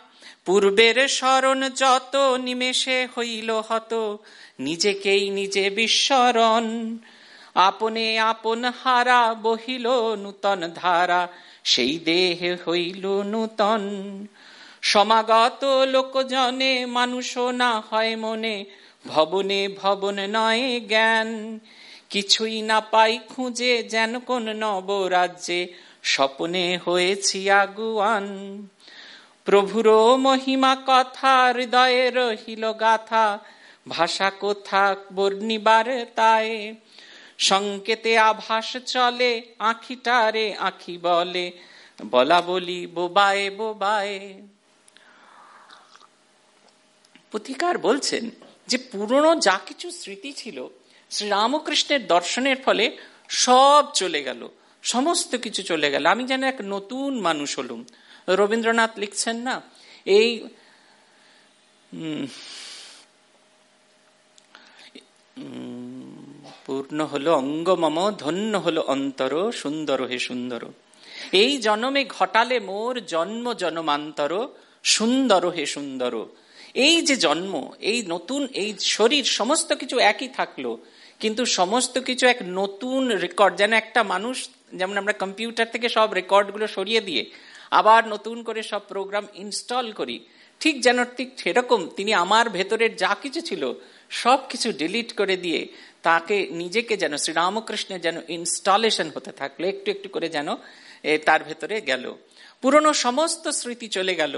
পূর্বের স্মরণ যত নিমেষে হইল হত, নিজেকেই নিজে বিস্মরণ আপনে আপন হারা বহিল নূতন ধারা, সেই দেহে হইল নূতন। সমাগত লোকজনে মানুষ না হয় মনে, ভবনে ভবন নয় জ্ঞান। কিছুই না পাই খুঁজে যেন কোন নবরাজ্যে, স্বপ্নে হয়েছি আগুয়ান। প্রভুর মহিমা কথা, হৃদয়ে রহিল গাথা, ভাষা কোথা বর্ণিবার তাই সংকেতে আভাস চলে, আখিটারে আখি বলে। বলা বলি, বোবায়ে বোবায়ে। পুথিকার বলছেন যে, পুরনো যা কিছু স্মৃতি ছিল, শ্রীরামকৃষ্ণের দর্শনের ফলে সব চলে গেল, সমস্ত কিছু চলে গেল। আমি যেন এক নতুন মানুষ হলুম। রবীন্দ্রনাথ লিখছেন না, এই পূর্ণ হলো অঙ্গমম ধন্য হলো অন্তর, সুন্দর হে সুন্দর। এই জন্মে ঘটালে মোর জন্ম জন্মান্তর, সুন্দর হে সুন্দর। এই যে জন্ম, এই নতুন, এই শরীর, সমস্ত কিছু একই থাকল, কিন্তু সমস্ত কিছু এক নতুন রেকর্ড যেন একটা মানুষ, যেমন আমরা কম্পিউটার থেকে সব রেকর্ডগুলো সরিয়ে দিয়ে আবার নতুন করে সব প্রোগ্রাম ইনস্টল করি, ঠিক যেন ঠিক সেরকম, তিনি আমার ভেতরের যা কিছু ছিল সব কিছু ডিলিট করে দিয়ে তাকে নিজেকে যেন, শ্রীরামকৃষ্ণের যেন ইনস্টলেশন হতে থাকল, একটু একটু করে যেন তার ভেতরে গেল। পুরনো সমস্ত স্মৃতি চলে গেল।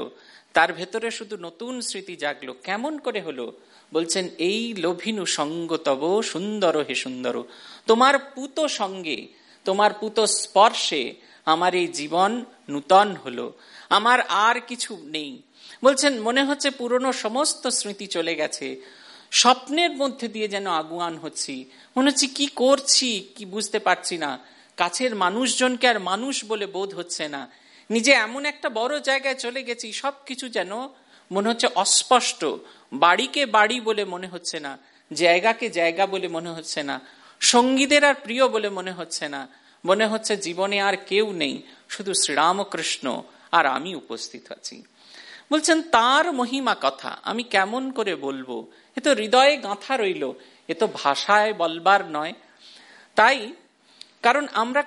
তার ভেতরে শুধু নতুন স্মৃতি জাগলো। কেমন করে হলো? বলছেন, এই লোভিনু সঙ্গ তব সুন্দর হে সুন্দর। তোমার পুত সঙ্গে, তোমার পুত স্পর্শে আমার এই জীবন নূতন হলো। আমার আর কিছু নেই। বলছেন, মনে হচ্ছে পুরনো সমস্ত স্মৃতি চলে গেছে। স্বপ্নের মধ্যে দিয়ে যেন আগুয়ান হচ্ছি। মনে হচ্ছে কি করছি, কি বুঝতে পারছি না। কাছের মানুষজনকে আর মানুষ বলে বোধ হচ্ছে না। নিজে এমন একটা বড় জায়গায় চলে গেছি, সবকিছু যেন মনে হচ্ছে অস্পষ্ট। বাড়িকে বাড়ি বলে মনে হচ্ছে না, জায়গাকে জায়গা বলে মনে হচ্ছে না, সঙ্গীদের আর প্রিয় বলে মনে হচ্ছে না। মনে হচ্ছে জীবনে আর কেউ নেই, শুধু শ্রীরামকৃষ্ণ আর আমি উপস্থিত আছি। বলছেন, তার মহিমা কথা, আমি কেমন করে বলব? এ তো হৃদয়ে গাঁথা রইল, এ তো ভাষায় বলবার নয়। তাই, কারণ আমরা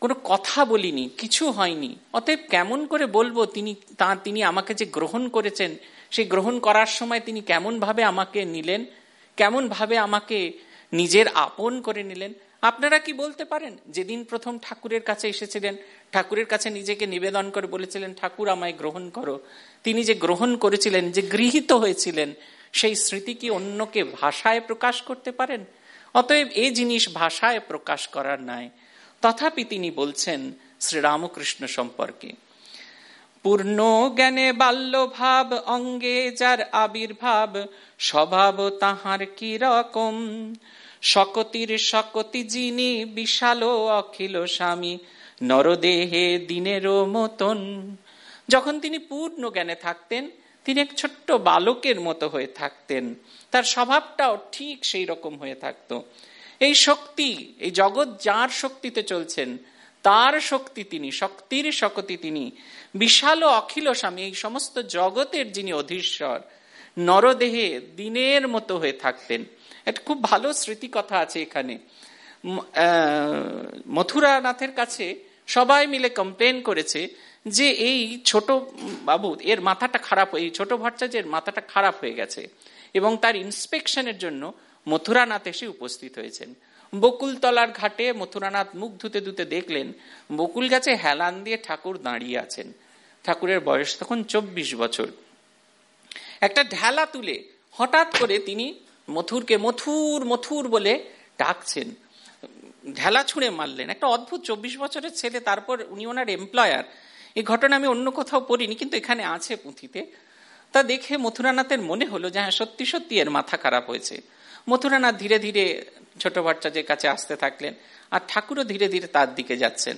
কোনো কথা বলিনি, কিছু হয়নি। অতএব কেমন করে বলব তিনি, তা তিনি আমাকে যে গ্রহণ করেছেন, সেই গ্রহণ করার সময় তিনি কেমন ভাবে আমাকে নিলেন কেমন ভাবে আমাকে নিজের আপন করে নিলেন? আপনারা কি বলতে পারেন? যেদিন প্রথম ঠাকুরের কাছে এসেছিলেন, ঠাকুরের কাছে নিজেকে নিবেদন করে বলেছিলেন, ঠাকুর আমায় গ্রহণ করো। তিনি যে গ্রহণ করেছিলেন, যে গৃহীত হয়েছিলেন সেই স্মৃতি কি অন্যকে ভাষায় প্রকাশ করতে পারেন? অতএব এই জিনিস ভাষায় প্রকাশ করার নাই। তথাপি তিনি বলছেন শ্রীরামকৃষ্ণ সম্পর্কে, পূর্ণ জ্ঞানে বাল্যভাব অঙ্গে যার আবির্ভাব, স্বভাব তাহার কি রকম? শকতির শকতি যিনি বিশাল অখিল স্বামী, নরদেহে দিনেরও মতন। যখন তিনি পূর্ণ জ্ঞানে থাকতেন তিনি এক ছোট্ট বালকের মতো হয়ে থাকতেন। তার স্বভাবটাও ঠিক সেই রকম হয়ে থাকত। এই শক্তি, এই জগৎ যার শক্তিতে চলছেন, তার শক্তি তিনি, শক্তির শক্তি তিনি। বিশাল অখিল স্বামী, এই সমস্ত জগতের যিনি অধীশ্বর, নরদেহে দিনের মতো হয়ে থাকতেন। একটা খুব ভালো স্মৃতি কথা আছে এখানে। মথুরানাথের কাছে সবাই মিলে কমপ্লেন করেছে যে এই ছোট বাবু, এর মাথাটা খারাপ এই ছোট ভট্টাচার্যের মাথাটা খারাপ হয়ে গেছে এবং তার ইন্সপেকশনের জন্য মথুরানাথ এসে উপস্থিত হয়েছেন। বকুলতলার ঘাটে মথুরানাথ মুখ ধুতে ধুতে দেখলেন, বকুল গাছে হেলান দিয়ে ঠাকুর দাঁড়িয়ে আছেন। ঠাকুরের বয়স তখন চব্বিশ বছর। একটা ঢেলা তুলে হঠাৎ করে তিনি মথুরকে মথুর মথুর বলে ডাকছেন। ঢেলা ছুঁড়ে মারলেন। একটা অদ্ভুত চব্বিশ বছরের ছেলে, তারপর উনি ওনার এমপ্লয়ার এই ঘটনা আমি অন্য কোথাও পড়িনি, কিন্তু এখানে আছে পুঁথিতে। তা দেখে মথুরানাথের মনে হলো যে হ্যাঁ সত্যি সত্যি এর মাথা খারাপ হয়েছে। মথুরানাথ ধীরে ধীরে ছোট ভট্টাচার্যের কাছে আসতে থাকলেন আর ঠাকুরও ধীরে ধীরে তার দিকে যাচ্ছেন।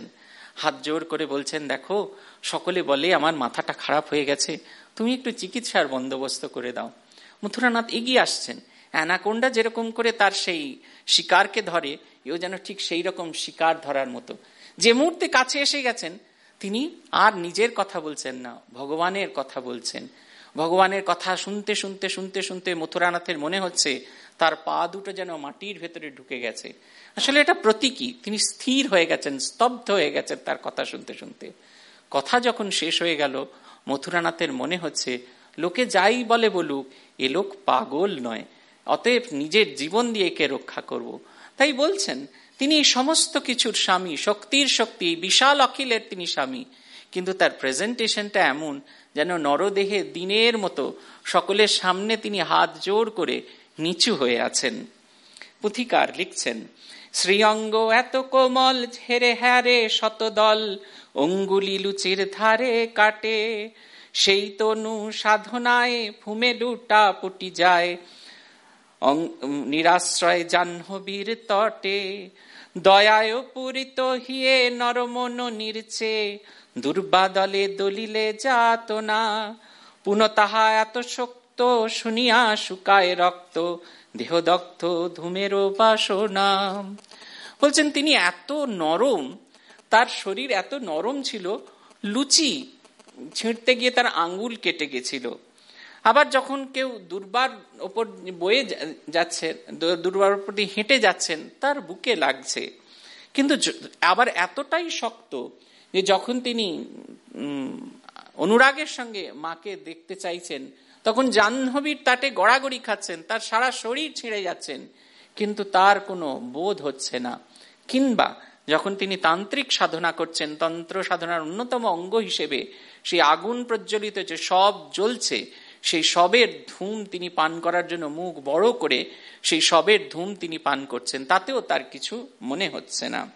হাত জোর করে বলছেন, দেখো, সকলে বলে আমার মাথাটা খারাপ হয়ে গেছে। তুমি একটু চিকিৎসার বন্দোবস্ত করে দাও। মথুরানাথ এগিয়ে আসছেন। অ্যানাকোন্ডা যেরকম করে তার সেই শিকারকে ধরে, এও যেন ঠিক সেই রকম শিকার ধরার মতো। যে মুহূর্তে কাছে এসে গেছেন তিনি আর নিজের কথা বলছেন না, ভগবানের কথা বলছেন। ভগবানের কথা শুনতে শুনতে শুনতে শুনতে মথুরানাথের মনে হচ্ছে তার পা দুটো যেন মাটির ভেতরে ঢুকে গেছে। আসলে এটা প্রতীকী। তিনি স্থির হয়ে গেছেন, স্তব্ধ হয়ে গেছেন তার কথা শুনতে শুনতে। কথা যখন শেষ হয়ে গেল, মথুরানাথের মনে হচ্ছে, লোকে যাই বলে বলুক, এ লোক পাগল নয়। অতএব নিজের জীবন দিয়ে একে রক্ষা করব। তাই বলছেন তিনি সমস্ত কিছুর স্বামী, শক্তির শক্তি বিশাল অখিলের তিনি স্বামী। কিন্তু তার প্রেজেন্টেশনটা এমন যেন নরদেহে দিনের মতো সকলের সামনে তিনি হাত জোর করে নিচু হয়ে আছেন। পুথিকার লিখছেন, শ্রীঅঙ্গ এত কোমল ঝেরে হ্যারে শতদল, অঙ্গুলি লুচির ধারে কাটে, সেই তনু সাধনায় ফুমে লুটা পুটি যায় নিরাশ্রয় জাহ্নবীর তটে, দয়ায় পূরিত হিয়ে নরমন নির্চে দুর্বাদলে দলিলে যাত না, পুন তাহা এত শক্ত শুনিয়া শুকায় রক্ত, দেহদগ্ধ ধূমের বাসনা। বলছেন, তিনি এত নরম, তার শরীর এত নরম ছিল, লুচি ছিঁড়তে গিয়ে তার আঙ্গুল কেটে গেছিল। আবার যখন কেউ দুর্বার ওপর বয়ে যাচ্ছে দুর্বার ওপর দিয়ে হেঁটে যাচ্ছেন, তার বুকে লাগছে। কিন্তু আবার এতটাই শক্ত যে যখন তিনি অনুরাগের সঙ্গে মাকে দেখতে চাইছেন, তখন জাহ্নবীর তাটে গড়াগড়ি খাচ্ছেন, তার সারা শরীর ছিঁড়ে যাচ্ছেন, কিন্তু তার কোনো বোধ হচ্ছে না। কিংবা যখন তিনি তান্ত্রিক সাধনা করছেন, তন্ত্র সাধনার অন্যতম অঙ্গ হিসেবে, সেই আগুন প্রজ্বলিত যে সব জ্বলছে সেই সবের ধূম তিনি পান করার জন্য মুখ বড় করে সেই সবের ধূম তিনি পান করছেন, তাতেও তার কিছু মনে হচ্ছে না।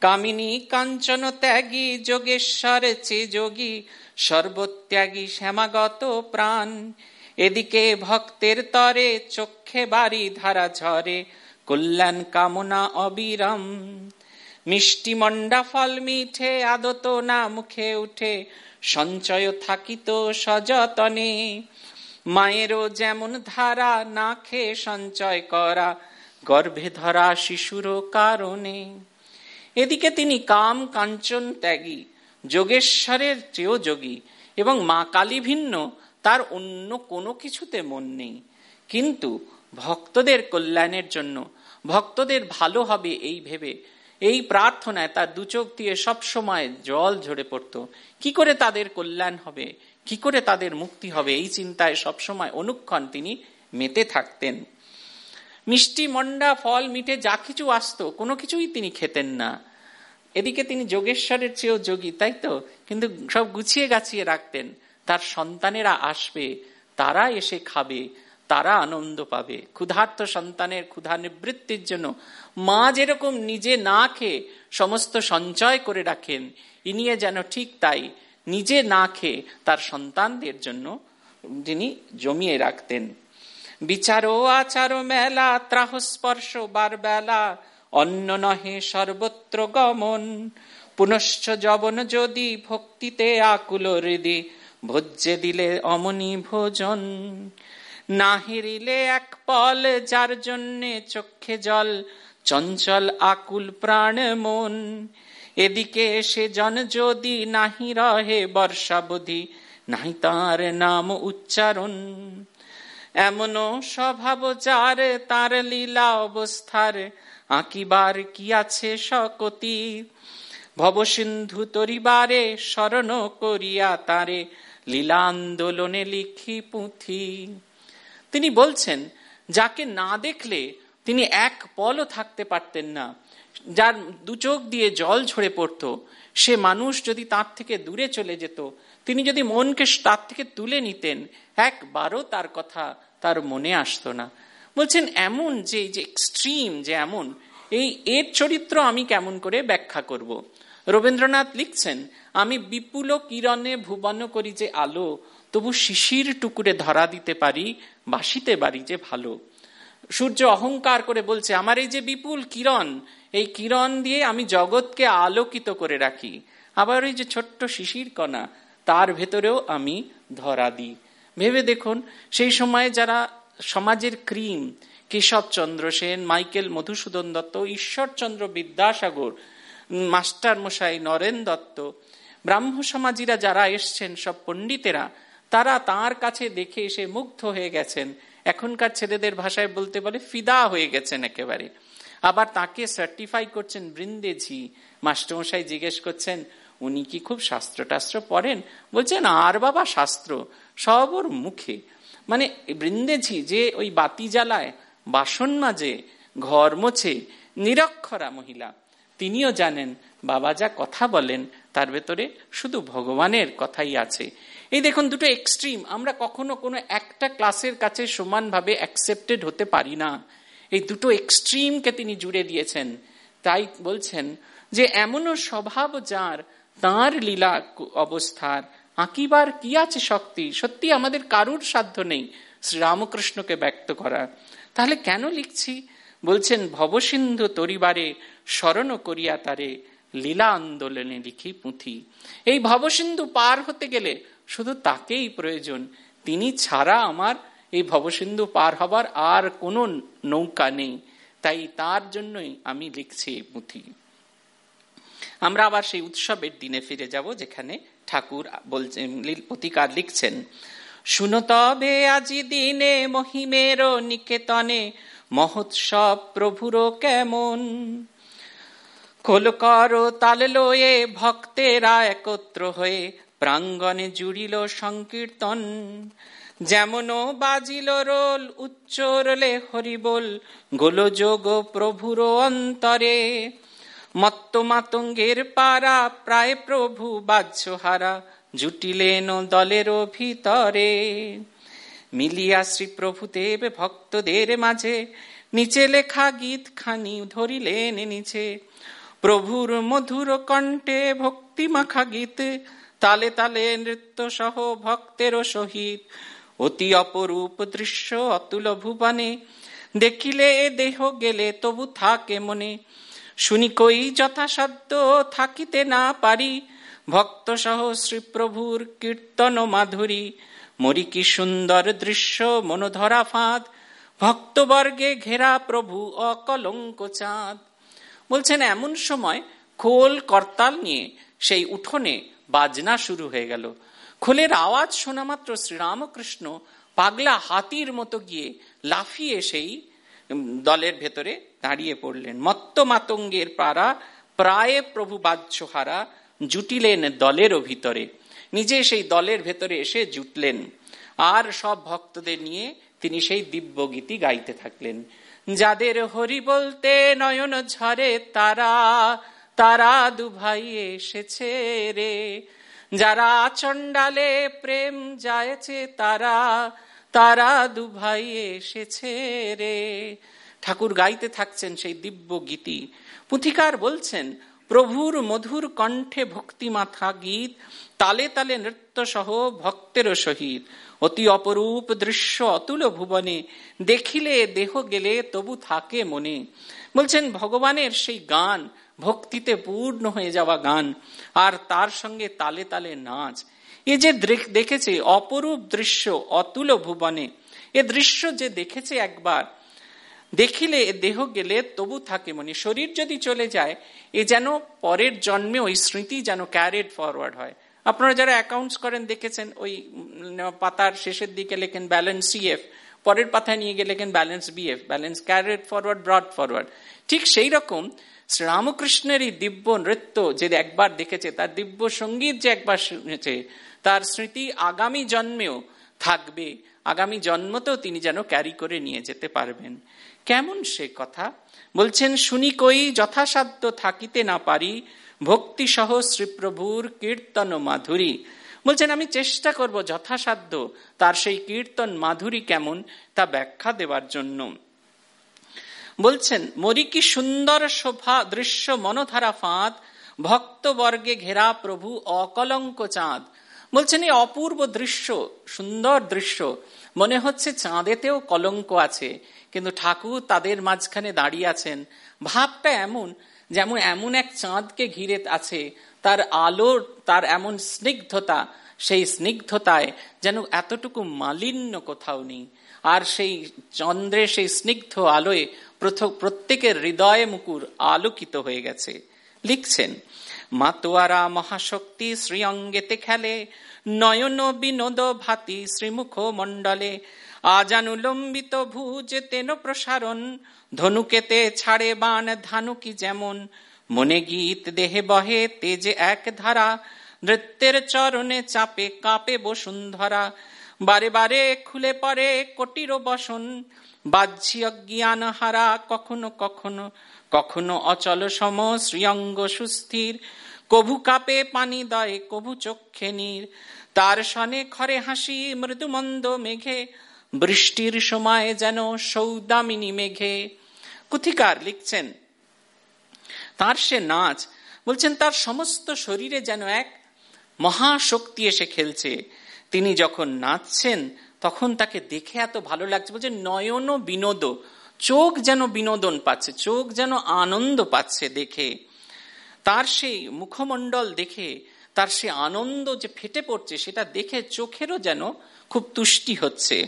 কামিনী কাঞ্চন ত্যাগী, যোগেশ্বর চে যোগী, সর্বত্যাগী শ্যামাগত প্রাণ। এদিকে ভক্তের তরে চক্ষে বাড়ি ধারা ঝরে, কল্যাণ কামনা অবিরম। মিষ্টি মন্ডা ফল মিঠে, আদত না মুখে উঠে সঞ্চয় থাকিত সযতনে। মায়েরও যেমন ধারা না খেয়ে সঞ্চয় করা, গর্ভে ধরা শিশুর কারণে। এদিকে তিনি কাম কাঞ্চন ত্যাগী, যোগেশ্বরের চেয়েও যোগী এবং মা কালী ভিন্ন, তার অন্য কোনো কিছুতে মন নেই। কিন্তু ভক্তদের কল্যাণের জন্য, ভক্তদের ভালো হবে এই ভেবে এই প্রার্থনায় তার দুচোখ দিয়ে সবসময় জল ঝরে পড়ত। কি করে তাদের কল্যাণ হবে? কি করে তাদের মুক্তি হবে? এই চিন্তায় সবসময় অনুক্ষণ তিনি মেতে থাকতেন। মিষ্টি, মন্ডা, ফল, মিঠে, যা কিছু আসত, কোনো কিছুই তিনি খেতেন না। এদিকে তিনি যোগেশ্বরের চেয়েও যোগী, তাই তো? কিন্তু সব গুছিয়ে গাছিয়ে রাখতেন। তার সন্তানেরা আসবে, তারা এসে খাবে, তারা আনন্দ পাবে। ক্ষুধার্ত সন্তানের ক্ষুধা নিবৃত্তির জন্য মা যেরকম নিজে না খেয়ে সমস্ত সঞ্চয় করে রাখেন ইনিয়ে যেন ঠিক তাই, নিজে না খেয়ে তার সন্তানদের জন্য যিনি জমিয়ে রাখতেন। বিচারো আচার মেলা ত্রাহস্পর্শ বার বেলা অন্য নহে সর্বত্র গমন। পুনশ্চ জবন যদি ভক্তিতে আকুল হৃদি, ভোজ্যে দিলে অমনি ভোজন। না হেরিলে এক পল, যার জন্যে চক্ষে জল চঞ্চল আকুল প্রাণ মন। এদিকে সে জন যদি নাহি রহে বর্ষাবধি নাহি তার নাম উচ্চারণ। এমন স্বভাব যার, তার লীলা অবস্থার, আঁকিবার কি আছে সকতি ভবসিন্ধু তরিবারে স্মরণ করিয়া তারে লীলা আন্দোলনে লিখি পুঁথি। তিনি বলছেন, যাকে না দেখলে তিনি এক পলও থাকতে পারতেন না। যার দু চোখ দিয়ে জল ঝরে পড়তো, সে মানুষ যদি তার থেকে দূরে চলে যেত, তিনি যদি মনকে তার থেকে তুলে নিতেন, একবারও তার কথা তার মনে আসতো না। বলছেন, এমন যে যে এক্সট্রিম যে এমন, এই এর চরিত্র আমি কেমন করে ব্যাখ্যা করব। রবীন্দ্রনাথ লিখছেন, আমি বিপুল কিরণে ভুবন করি যে আলো, তবু শিশির টুকুরে ধরা দিতে পারি, বাসিতে পারি যে ভালো। সূর্য অহংকার করে বলছে, আমার এই যে বিপুল কিরণ, এই কিরণ দিয়ে আমি জগৎকে আলোকিত করে রাখি। আবার ওই যে ছোট্ট শিশির কণা, তার ভেতরেও আমি ধরা দিই। ভেবে দেখুন, সেই সময়ে যারা সমাজের cream Keshabchandra Sen, Michael Madhusudan Dutt, Ishwarchandra Vidyasagar master মশাই নরেন দত্ত, ব্রাহ্ম সমাজীরা যারা এসছেন সব পণ্ডিতেরা, তারা তার কাছে দেখে এসে মুগ্ধ হয়ে গেছেন। এখনকার ছেলেদের ভাষায় বলতে বলে ফিদা হয়ে গেছেন একেবারে। আবার তাকে সার্টিফাই করছেন বৃন্দেঝি মাস্টারমশাই জিজ্ঞেস করছেন, উনি কি খুব শাস্ত্র টাস্ত্র পড়েন? বলছেন, আর বাবা শাস্ত্র, সব ওর মুখে। মানে বৃন্দেঝি যে ওই বাতি জ্বালায়, বাসন মাঝে ঘর মোছে, নিরক্ষরা মহিলা, তিনিও জানেন বাবা যা কথা বলেন, তার ভেতরে শুধু ভগবানের কথাই আছে। এই দেখুন, দুটো এক্সট্রিম আমরা কখনো কোনো একটা ক্লাসের কাছে সমানভাবে অ্যাকসেপ্টেড হতে পারি না। এই দুটো এক্সট্রিমকে তিনি জুড়ে দিয়েছেন। তাই বলছেন যে, এমনও স্বভাব যার, তাঁর লীলা অবস্থার। আঁকিবার কি আছে শক্তি? সত্যি আমাদের কারুর সাধ্য নেই শ্রীরামকৃষ্ণকে ব্যক্ত করা তাহলে কেন লিখছি? বলছেন, ভবসিন্ধু তরিবারে স্মরণ করিয়া তারে লীলা আন্দোলনে লিখি পুঁথি। এই ভবসিন্ধু পার হতে গেলে শুধু তাকেই প্রয়োজন। তিনি ছাড়া আমার এই ভবসিন্ধু পার হবার আর কোনো নৌকা নেই। তাই তার জন্যই আমি লিখছি এই পুঁথি। আমরা আবার সেই উৎসবের দিনে ফিরে যাব, যেখানে ঠাকুর বলছেন প্রতিকার লিখছেন, শুনো তবে আজি দিনে মহিমের নিকেতনে, মহোৎসব প্রভুর কেমন? খোল কর তাল লয়ে ভক্তেরা একত্র হয়ে প্রাঙ্গণে জুড়িল সংকীর্তন। যেমন বাজিল রোল, উচ্চ রোলে হরিবোল, গোলযোগ প্রভুর অন্তরে। মত্ত মাতঙ্গের পারা প্রায় প্রভু বাহ্যহারা, জুটিলেন দলের ভিতরে। মিলিয়া শ্রী প্রভুদেব ভক্তদের মাঝে, নিচে লেখা গীত খানি ধরিলেন নিচে। প্রভুর মধুর কণ্ঠে ভক্তি মাখা গীত তালে তালে নৃত্য সহ ভক্তের সহিত অতি অপরূপ দৃশ্য অতুল ভুবনে। দেখিলে দেহ গেলে তবু থাকে মনে। শুনি কই যথাসাধ্য থাকিতে না পারি। ভক্ত সহ শ্রীপ্রভুর কীর্তন মাধুরী। মরি কি সুন্দর দৃশ্য মনোধরা ফাঁদ। ভক্তবর্গে ঘেরা প্রভু অকলঙ্ক চাঁদ। বলছেন, এমন সময় খোল করতাল নিয়ে সেই উঠোনে বাজনা শুরু হয়ে গেল। খোলের আওয়াজ শোনা মাত্র শ্রীরামকৃষ্ণ পাগলা হাতির মতো গিয়ে লাফিয়ে সেই দলের ভেতরে দাঁড়িয়ে পড়লেন। মত্ত মাতঙ্গের পাড়া প্রায় প্রভু বাহ্যহারা জুটিলেন দলেরও ভিতরে। নিজে সেই দলের ভেতরে এসে জুটলেন। আর সব ভক্তদের নিয়ে তিনি সেই দিব্য গীতি গাইতে থাকলেন। যাদের হরি বলতে নয়ন ঝরে তারা তারা দুভাই এসেছে রে। যারা চণ্ডালে প্রেম যায়ছে, তারা তারা দুভাই এসেছে রে। ঠাকুর গাইতে থাকছেন সেই দিব্য গীতি। পুথিকার বলছেন, প্রভুর মধুর কণ্ঠে ভক্তি মাথা গীত, তালে তালে নৃত্য সহ ভক্তের সহিত। অতি অপরূপ দৃশ্য অতুল ভুবনে, দেখিলে দেহ গেলে তবু থাকে মনে। বলছেন, ভগবানের সেই গান ভক্তিতে পূর্ণ হয়ে যাওয়া গান আর তার সঙ্গে তালে তালে নাচ। এ যে দেখেছে অপরূপ দৃশ্য অতুল ভুবনে। এ দৃশ্য যে দেখেছে একবার, দেখিলে দেহ গেলে তবু থাকে মনে। শরীর যদি চলে যায়, এ যেন পরের জন্মে ওই স্মৃতি যেন ক্যারেড ফরওয়ার্ড হয়। আপনারা যারা অ্যাকাউন্টস করেন, দেখেছেন ওই পাতার শেষের দিকে লেখেন ব্যালেন্স সিএফ পরের পাতায় নিয়ে গিয়ে লেখেন balance BF balance carried forward brought forward ঠিক সেই রকম শ্রীরামকৃষ্ণের এই দিব্য নৃত্য যে একবার দেখেছে, তার দিব্য সংগীত যে একবার শুনেছে, তার স্মৃতি আগামী জন্মেও থাকবে। আগামী জন্মতেও তিনি যেন ক্যারি করে নিয়ে যেতে পারবেন। কেমন সে কথা? বলছেন, শুনি কই, যথাসাধ্য থাকিতে না পারি, ভক্তি সহ শ্রীপ্রভুর কীর্তন মাধুরী। বলছেন, আমি চেষ্টা করব যথাসাধ্য তার সেই কীর্তন মাধুরী কেমন তা ব্যাখ্যা দেওয়ার জন্য। বলছেন, মরি কি সুন্দর শোভা দৃশ্য মনোধারা ফাঁদ, ভক্তবর্গে ঘেরা প্রভু অকলঙ্ক চাঁদ। বলছেন, এই অপূর্ব দৃশ্য, সুন্দর দৃশ্য, মনে হচ্ছে চাঁদেতেও কলঙ্ক আছে, কিন্তু ঠাকুর তাদের মাঝখানে দাঁড়িয়ে আছেন। ভাবটা এমন যেমন এমন এক চাঁদকে ঘিরে আছে তার আলোর তার এমন স্নিগ্ধতা, সেই স্নিগ্ধতায় যেন এতটুকু মালিন্য কোথাও নেই। আর সেই চন্দ্রের সেই স্নিগ্ধ আলোয় প্রত্যেকের হৃদয়ে মুকুর আলোকিত হয়ে গেছে। লিখছেন, মাতোয়ারা মহাশক্তি শ্রী অঙ্গেতে খেলে, নয়ন বিনোদ ভাতি শ্রীমুখ মণ্ডলে, আজানুলম্বিত ভুজ তেন প্রসারণ, ধনুকেতে ছাড়ে বান ধানুকি যেমন মনে গীত দেহে বহে তেজে এক ধারা, নৃত্যের চরণে চাপে কাঁপে বসুন্ধরা। বারে বারে খুলে পড়ে কটির বসন বাহ্যি অজ্ঞান হারা কখনো কখনো কখনো অচল সম শ্রীঅঙ্গ সুস্থির। কভু কাপে পানি দয়, কভু চক্ষে নীর। তার সনে খরে হাসি মৃদুমন্দ মেঘে, বৃষ্টির সময় যেন সৌদামিনী মেঘে। কুথিকার লিখছেন তার সে নাচ। বলছেন, তার সমস্ত শরীরে যেন এক মহাশক্তি এসে খেলছে। তিনি যখন নাচছেন, তখন তাকে দেখে এত ভালো লাগছে। বলছে নয়ন বিনোদ, চোখ যেন বিনোদন পাচ্ছে, চোখ যেন আনন্দ পাচ্ছে দেখে। তার সেই মুখমণ্ডল দেখে, তার সে আনন্দ যে ফেটে পড়ছে, সেটা দেখে চোখেরও যেন খুব তুষ্টি হচ্ছে।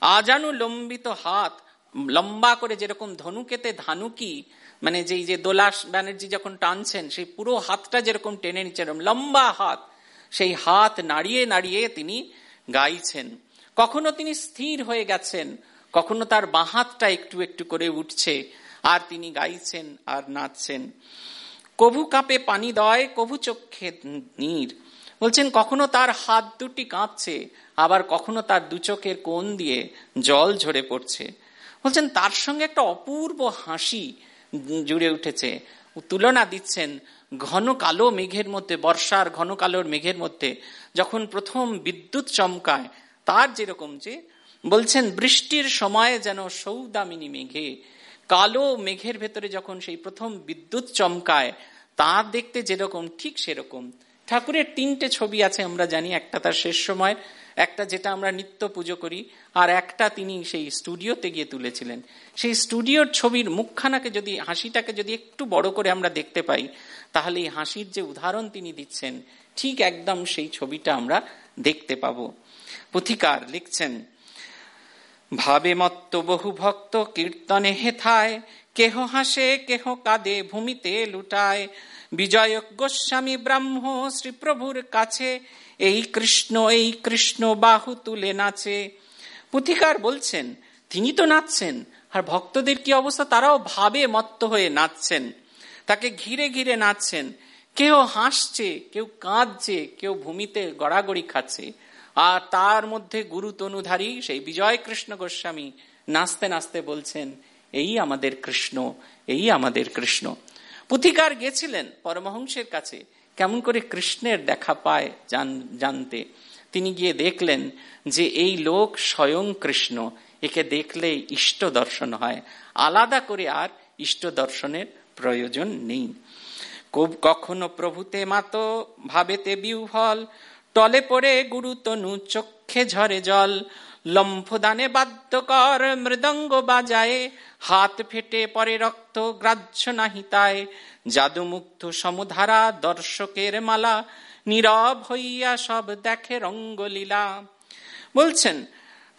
আজানু লম্বিত হাত, লম্বা করে যেরকম ধনুকেতে ধানুকি মানে যেই যে দোলাস ব্যানার্জি যখন টানছেন, সেই পুরো হাতটা যেরকম টেনে নিচ্ছে লম্বা হাত, সেই হাত নাড়িয়ে নাড়িয়ে তিনি গাইছেন। কখনো তিনি স্থির হয়ে গেছেন, কখনো তার বাহাতটা একটু একটু করে উঠছে, আর তিনি গাইছেন আর নাচছেন। কভু কাপে পানি দয়, কভু চক্ষে নীর। বলছেন, কখনো তার হাত দুটি কাঁপছে, আবার কখনো তার দু চোখের কোন দিয়ে জল ঝরে পড়ছে। বলছেন, তার সঙ্গে একটা অপূর্ব হাসি জুড়ে উঠেছে। তুলনা দিচ্ছেন ঘন কালো মেঘের মধ্যে, বর্ষার ঘন কালোর মেঘের মধ্যে, যখন প্রথম বিদ্যুৎ চমকায়, তার যেরকম যে, বলছেন বৃষ্টির সময়ে যেন সৌদামিনী মেঘে, কালো মেঘের ভেতরে যখন সেই প্রথম বিদ্যুৎ চমকায়, তার দেখতে যেরকম, ঠিক সেরকম। ঠাকুরের তিনটে ছবি আছে, আমরা জানি, একটা তার শেষ সময় একটা যেটা আমরা নিত্য পুজো করি, আর একটা তিনি সেই স্টুডিওতে গিয়ে তুলেছিলেন। সেই স্টুডিওর ছবির মুখখানাকে যদি, হাসিটাকে যদি একটু বড় করে আমরা দেখতে পাই, তাহলে এই হাসির যে উদাহরণ তিনি দিচ্ছেন, ঠিক একদম সেই ছবিটা আমরা দেখতে পাবো। পুথিকার লিখছেন, ভাবে মত্ত বহু ভক্ত কীর্তনে হেথায়, কেহ হাসে, কেহ কাঁদে, ভূমিতে লুটায়। বিজয় গোস্বামী ব্রাহ্ম শ্রীপ্রভুর কাছে এই কৃষ্ণ এই কৃষ্ণ বাহু তুলে নাচে। পুথিকার বলছেন, তিনি তো নাচছেন, আর ভক্তদের কি অবস্থা? তারাও ভাবে মত্ত হয়ে নাচছেন। তাকে ঘিরে ঘিরে নাচছেন। কেউ হাসছে, কেউ কাঁদছে, কেউ ভূমিতে গড়াগড়ি খাচ্ছে। আর তার মধ্যে গুরু তনুধারী, সেই বিজয় কৃষ্ণ গোস্বামী, নাচতে নাচতে বলছেন, এই আমাদের কৃষ্ণ, এই আমাদের কৃষ্ণ। পুথিকার গেছিলেন পরমহংসের কাছে। কেমন করে কৃষ্ণের দেখা পায় জানতে। তিনি গিয়ে দেখলেন যে এই লোক স্বয়ং কৃষ্ণ, একে দেখলে ইষ্ট দর্শন হয়। আলাদা করে আর ইষ্ট দর্শনের প্রয়োজন নেই। কখনো প্রভুতে মাত, ভাবেতে বিউফল, টলে পড়ে গুরুতনু চক্ষে ঝরে জল। লম্ফদানে বাদ্যকর মৃদঙ্গ বাজায়, হাত ফেটে পরে রক্ত গ্রাহ্য নাহিতায় জাদুমুগ্ধ সমধারা দর্শকের মালা, নীরব হইয়া সব দেখে রঙ্গলীলা। বলছেন,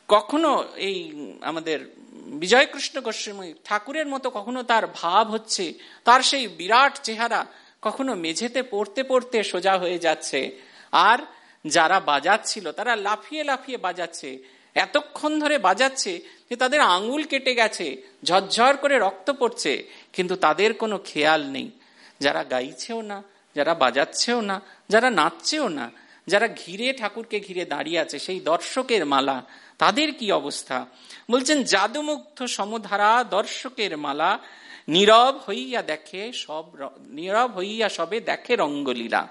কখনো এই আমাদের বিজয়কৃষ্ণ গোস্বামী ঠাকুরের মতো কখনো তার ভাব হচ্ছে, তার সেই বিরাট চেহারা কখনো মেঝেতে পড়তে পড়তে সোজা হয়ে যাচ্ছে? আর যারা বাজাচ্ছিল, তারা লাফিয়ে লাফিয়ে বাজাচ্ছে। এতক্ষণ ধরে বাজাচ্ছে যে তাদের আঙুল কেটে গেছে, ঝরঝর করে রক্ত পড়ছে, কিন্তু তাদের কোনো খেয়াল নেই। যারা গাইছেও না, যারা বাজাচ্ছেও না, যারা নাচছেও না, যারা ঘিরে ঠাকুরকে ঘিরে দাঁড়িয়ে আছে, সেই দর্শকের মালা, তাদের কি অবস্থা? বলছেন, জাদুমুগ্ধ সমধারা দর্শকের মালা, নীরব হইয়া দেখে সব নীরব হইয়া সবে দেখে রঙ্গলীলা।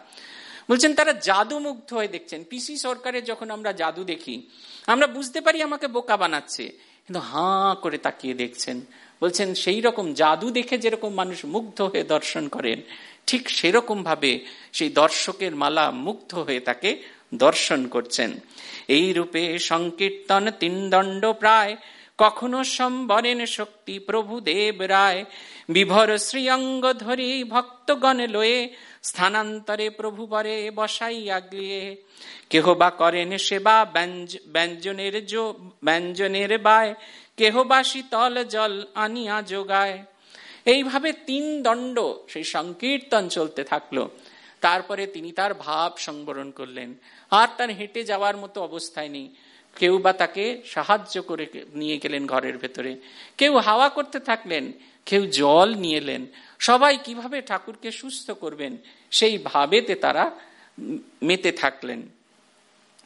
বলছেন, তারা জাদুমুগ্ধ হয়ে দেখছেন। পিসি সরকারের যখন আমরা জাদু দেখি আমরা বুঝতে পারি আমাকে বোকা বানাচ্ছে। কিন্তু হাঁ করে তাকিয়ে দেখছেন। বলছেন, সেই রকম জাদু দেখে যেরকম মানুষ মুগ্ধ হয়ে দর্শন করেন, ঠিক সেরকম ভাবে সেই দর্শকের মালা মুগ্ধ হয়ে তাকে দর্শন করছেন। এই রূপে সংকীর্তন তিন দণ্ড প্রায় কখনো সম্বরেন শক্তি প্রভু দেব রায়, বিভর শ্রীঅঙ্গ ধরি ভক্তগণ লয়ে, স্থানান্তরে প্রভু বরে বসাই আগলিয়ে কেহ বা করেন সেবা ব্যঞ্জনের জো, ব্যঞ্জনের বায়, কেহ বা শীতল জল আনিয়া যোগায়। এইভাবে তিন দণ্ড সেই সংকীর্তন চলতে থাকল। তারপরে তিনি তার ভাব সংবরণ করলেন। আর তার হেঁটে যাওয়ার মতো অবস্থায় নেই। কেউ বা তাকে সাহায্য করে নিয়ে গেলেন ঘরের ভেতরে। কেউ হাওয়া করতে থাকলেন, কেউ জল নিয়ে এলেন। সবাই কীভাবে ঠাকুরকে সুস্থ করবেন, সেই ভাবেতে তারা মেতে থাকলেন।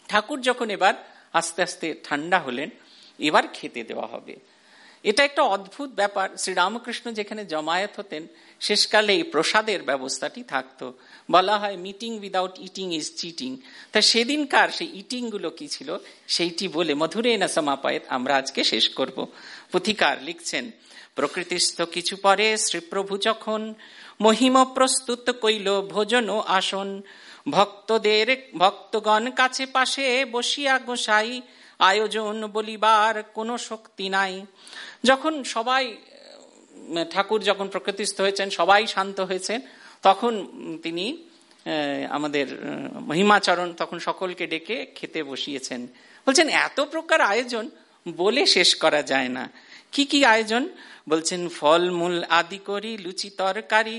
ঠাকুর যখন এবার আস্তে আস্তে ঠান্ডা হলেন, এবার খেতে দেওয়া হবে। এটা একটা অদ্ভুত ব্যাপার। শ্রীরামকৃষ্ণ যেখানে জমায়েত হতেন, শেষকালে এই প্রসাদের ব্যবস্থাটি থাকতো। বলা হয় meeting without eating is cheating তা সেদিনকার সেই ইটিংগুলো কি ছিল? সেইটি বলে মধুরে না সমাপায়ত, আমরা আজকে শেষ করব। পুথিকার লিখছেন, প্রকৃতিস্থ কিছু পরে, শ্রীপ্রভু যখন মহিম প্রস্তুত কইল ভোজন ও আসন, ভক্তদের, ভক্তগণ কাছে পাশে বসিয়া গোসাই আয়োজন বলিবার কোনো শক্তি নাই। যখন সবাই ঠাকুর যখন প্রকৃতিস্থ হয়েছেন, সবাই শান্ত হয়েছেন, তখন তিনি আমাদের মহিমাচরণ তখন সকলকে ডেকে খেতে বসিয়েছেন। বলছেন, এত প্রকার আয়োজন বলে শেষ করা যায় না। কি কি আয়োজন? বলছেন ফল মূল আদি করি, লুচি তরকারি,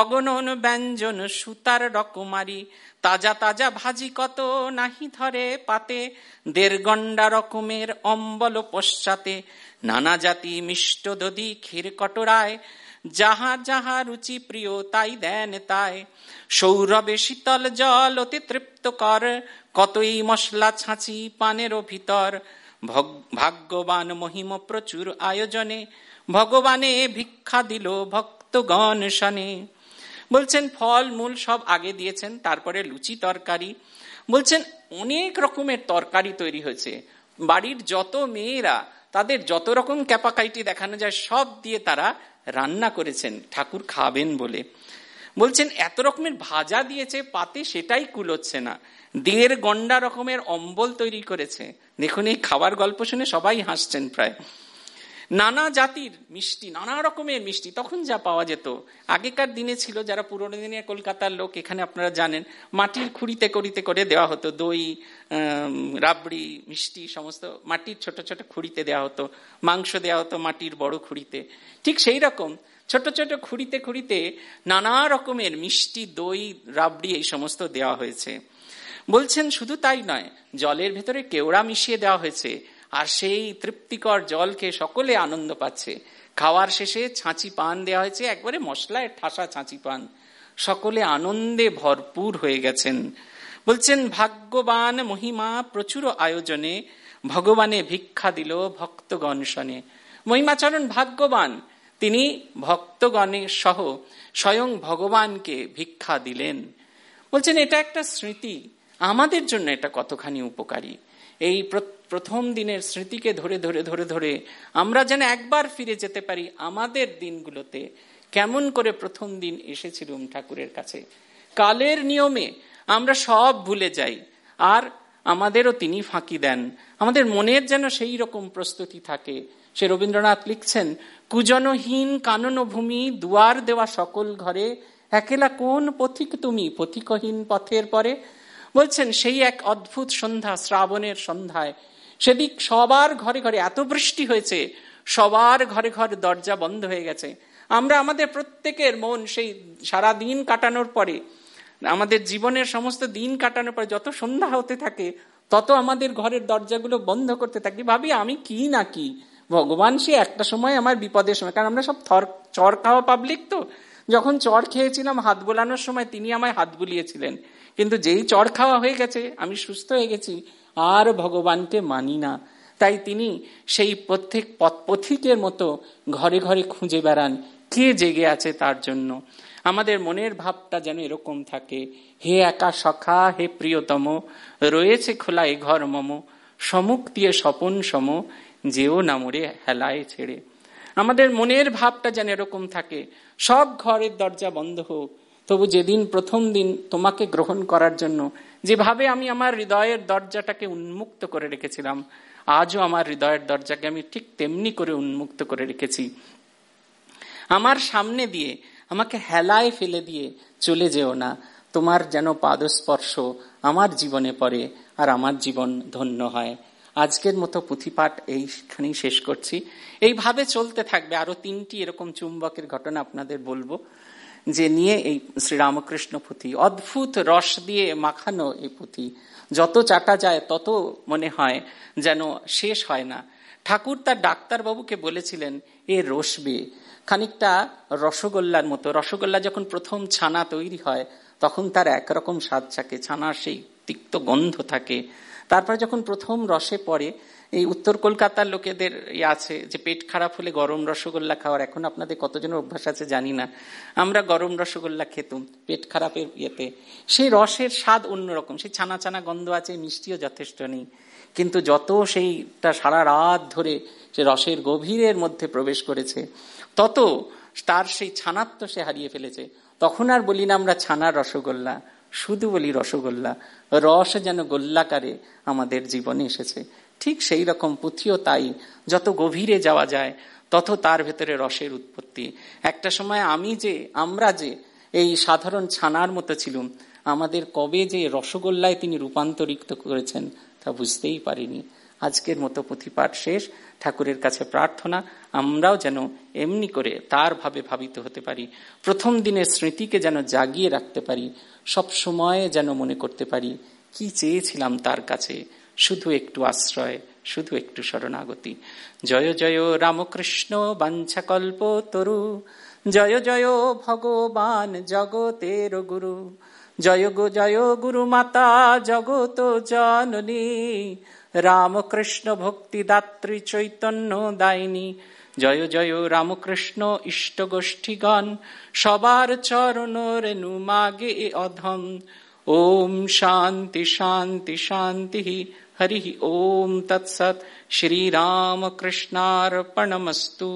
অগণন ব্যঞ্জন, সুতার রকমারি তাজা তাজা ভাজি কত নাহি ধরে পাতে দেড় গন্ডা রকমের অম্বল পশ্চাতে, নানা জাতি মিষ্ট দধি ক্ষীর কটরায়, যাহা যাহা রুচি প্রিয় তাই দেন তাই। সৌরভে শীতল জল অতি তৃপ্ত কর, কতই মশলা ছাঁচি পানেরও ভিতর। ভাগ্যবান মহিম প্রচুর আয়োজনে, ভগবানে ভিক্ষা দিল ভক্তগণ শনে বলছেন, ফল, মূল সব আগে দিয়েছেন, তারপরে লুচি তরকারি। বলছেন, অনেক রকমের তরকারি তৈরি হয়েছে। বাড়ির যত মেয়েরা, তাদের যত রকম ক্যাপাকাইটি দেখানো যায়, সব দিয়ে তারা রান্না করেছেন, ঠাকুর খাবেন বলে। বলছেন, এত রকমের ভাজা দিয়েছে, পাতে সেটাই কুলোচ্ছে না। দেড় গন্ডা রকমের অম্বল তৈরি করেছে। দেখুন, এই খাবার গল্প শুনে সবাই হাসছেন প্রায়। নানা জাতির মিষ্টি, নানা রকমের মিষ্টি, তখন যা পাওয়া যেত। আগেকার দিনে ছিল যারা পুরোনো দিনে কলকাতার লোক, এখানে আপনারা জানেন, মাটির খুঁড়িতে করিতে করে দেওয়া হতো। দই রাবড়ি, মিষ্টি, সমস্ত মাটির ছোট ছোট খুঁড়িতে দেওয়া হতো। মাংস দেওয়া হতো মাটির বড় খুঁড়িতে। ঠিক সেই রকম ছোট ছোট খুঁড়িতে খুঁড়িতে নানা রকমের মিষ্টি, দই, রাবড়ি এই সমস্ত দেওয়া হয়েছে। বলছেন, শুধু তাই নয়, জলের ভেতরে কেওড়া মিশিয়ে দেওয়া হয়েছে। আর সেই তৃপ্তিকর জলকে সকলে আনন্দ পাচ্ছে। খাওয়ার শেষে ছাঁচি পান দেওয়া হয়েছে। একবারে মশলায় ঠাসা ছাঁচি পান। সকলে আনন্দে ভরপুর হয়ে গেছেন। বলছেন, ভাগ্যবান মহিমা প্রচুর আয়োজনে। ভগবানে ভিক্ষা দিল ভক্তগণ শনে মহিমাচরণ ভাগ্যবান। তিনি ভক্তগণের সহ স্বয়ং ভগবানকে ভিক্ষা দিলেন। বলছেন, এটা একটা স্মৃতি। আমাদের জন্য এটা কতখানি উপকারী। এই প্রথম দিনের স্মৃতিকে ধরে ধরে ধরে ধরে আমরা যেন একবার ফিরে যেতে পারি আমাদের দিনগুলোতে। কেমন করে প্রথম দিন এসেছিলুম ঠাকুরের কাছে। কালের নিয়মে আমরা সব ভুলে যাই। আর আমাদেরও তিনি ফাঁকি দেন। আমাদের মনের যেন সেই রকম প্রস্তুতি থাকে। সে রবীন্দ্রনাথ লিখছেন, কুজনহীন কানন ভূমি দুয়ার দেওয়া সকল ঘরে, একেলা কোন পথিক তুমি? পথিকহীন পথের পরে? বলছেন, সেই এক অদ্ভুত সন্ধ্যা, শ্রাবণের সন্ধ্যায় সেদিক সবার ঘরে ঘরে এত বৃষ্টি হয়েছে, সবার ঘরে ঘরে দরজা বন্ধ হয়ে গেছে। আমরা আমাদের প্রত্যেকের মন সেই সারা দিন কাটানোর পরে, আমাদের জীবনের সমস্ত দিন কাটানোর পরে যত সন্ধ্যা হতে থাকে, তত আমাদের ঘরের দরজাগুলো বন্ধ করতে থাকি। ভাবি, আমি কি না কি? ভগবান সে একটা সময় আমার বিপদের সময়। কারণ আমরা সব থর, চর খাওয়া পাবলিক তো। যখন চর খেয়েছিলাম, হাত বোলানোর সময় তিনি আমায় হাত বুলিয়েছিলেন। কিন্তু যেই চর খাওয়া হয়ে গেছে, আমি সুস্থ হয়ে গেছি। আর ভগবানকে মানি না। তাই তিনি সেই প্রত্যেক পথিকের মতো ঘরে ঘরে খুঁজে বেড়ান, কে জেগে আছে তার জন্য। আমাদের মনের ভাবটা যেন এরকম থাকে, হে একা সখা, হে প্রিয়তম, রয়েছে খোলা এ ঘর মম সমুখ দিয়ে স্বপন সম, যেও নামরে হেলায় ছেড়ে। আমাদের মনের ভাবটা যেন এরকম থাকে, সব ঘরের দরজা বন্ধ হোক, তবু যেদিন প্রথম দিন তোমাকে গ্রহণ করার জন্য যেভাবে আমি আমার হৃদয়ের দরজাটাকে উন্মুক্ত করে রেখেছিলাম, আজও আমার হৃদয়ের দরজাকে আমি ঠিক তেমনি করে উন্মুক্ত করে রেখেছি। আমার সামনে দিয়ে, আমাকে হেলায় ফেলে দিয়ে চলে যেও না। তোমার যেন পাদস্পর্শ আমার জীবনে পড়ে আর আমার জীবন ধন্য হয়। আজকের মতো পুঁথিপাঠ এইখানেই শেষ করছি। এইভাবে চলতে থাকবে। আরও তিনটি এরকম চুম্বকের ঘটনা আপনাদের বলব। যে নিয়ে এই শ্রীরামকৃষ্ণ পুঁথি, অদ্ভুত রস দিয়ে মাখানো এই পুঁথি। যত চাটা যায়, তত মনে হয় যেন শেষ হয় না। ঠাকুর তার ডাক্তারবাবুকে বলেছিলেন, এ রসবে। খানিকটা রসগোল্লার মতো। রসগোল্লা যখন প্রথম ছানা তৈরি হয়, তখন তার একরকম স্বাদ থাকে। ছানার সেই তিক্ত গন্ধ থাকে। তারপরে যখন প্রথম রসে পড়ে এই উত্তর কলকাতার লোকেদের আছে যে পেট খারাপ হলে গরম রসগোল্লা খাওয়ার। এখন আপনাদের কতজনের অভ্যাস আছে জানি না। আমরা গরম রসগোল্লা খেতুম পেট খারাপের ইয়েতে। সেই রসের স্বাদ অন্যরকম। সেই ছানা ছানা গন্ধ আছে, মিষ্টিও যথেষ্ট নেই। কিন্তু যত সেইটা সারা রাত ধরে সে রসের গভীরের মধ্যে প্রবেশ করেছে, তত তার সেই ছানাত্ম সে হারিয়ে ফেলেছে। তখন আর বলি না আমরা ছানার রসগোল্লা, শুধু বলি রসগোল্লা। রস যেন গোল্লাকারে আমাদের জীবনে এসেছে। ঠিক সেই রকম পুঁথিও তাই। যত গভীরে যাওয়া যায়, তত তার ভেতরে রসের উৎপত্তি। একটা সময় আমি যে, আমরা যে, এই সাধারণ ছানার মতো ছিলুম, আমাদের কবে যে রসগোল্লায় তিনি রূপান্তরিত করেছেন তা বুঝতেই পারিনি। আজকের মতো পুঁথিপাঠ শেষ। ঠাকুরের কাছে প্রার্থনা, আমরাও যেন এমনি করে তার ভাবে ভাবিত হতে পারি। প্রথম দিনের স্মৃতিকে যেন জাগিয়ে রাখতে পারি। সব সময় যেন মনে করতে পারি, কি চেয়েছিলাম তার কাছে। শুধু একটু আশ্রয়, শুধু একটু শরণাগতি। জয় জয় রামকৃষ্ণ বাঞ্ছাকল্প তরু। জয় জয় ভগবান জগতের গুরু। জয় গো, জয় গুরু মাতা জগত জননী। রামকৃষ্ণ ভক্তি দাত্রী চৈতন্য দায়নি। জয় জয় রামকৃষ্ণ ইষ্ট গোষ্ঠীগণ। সবার চরণ রেণু মাগে অধম। ওম শান্তি শান্তি শান্তি হরি ওম তৎসৎ শ্রীরামকৃষ্ণার্পণমস্তু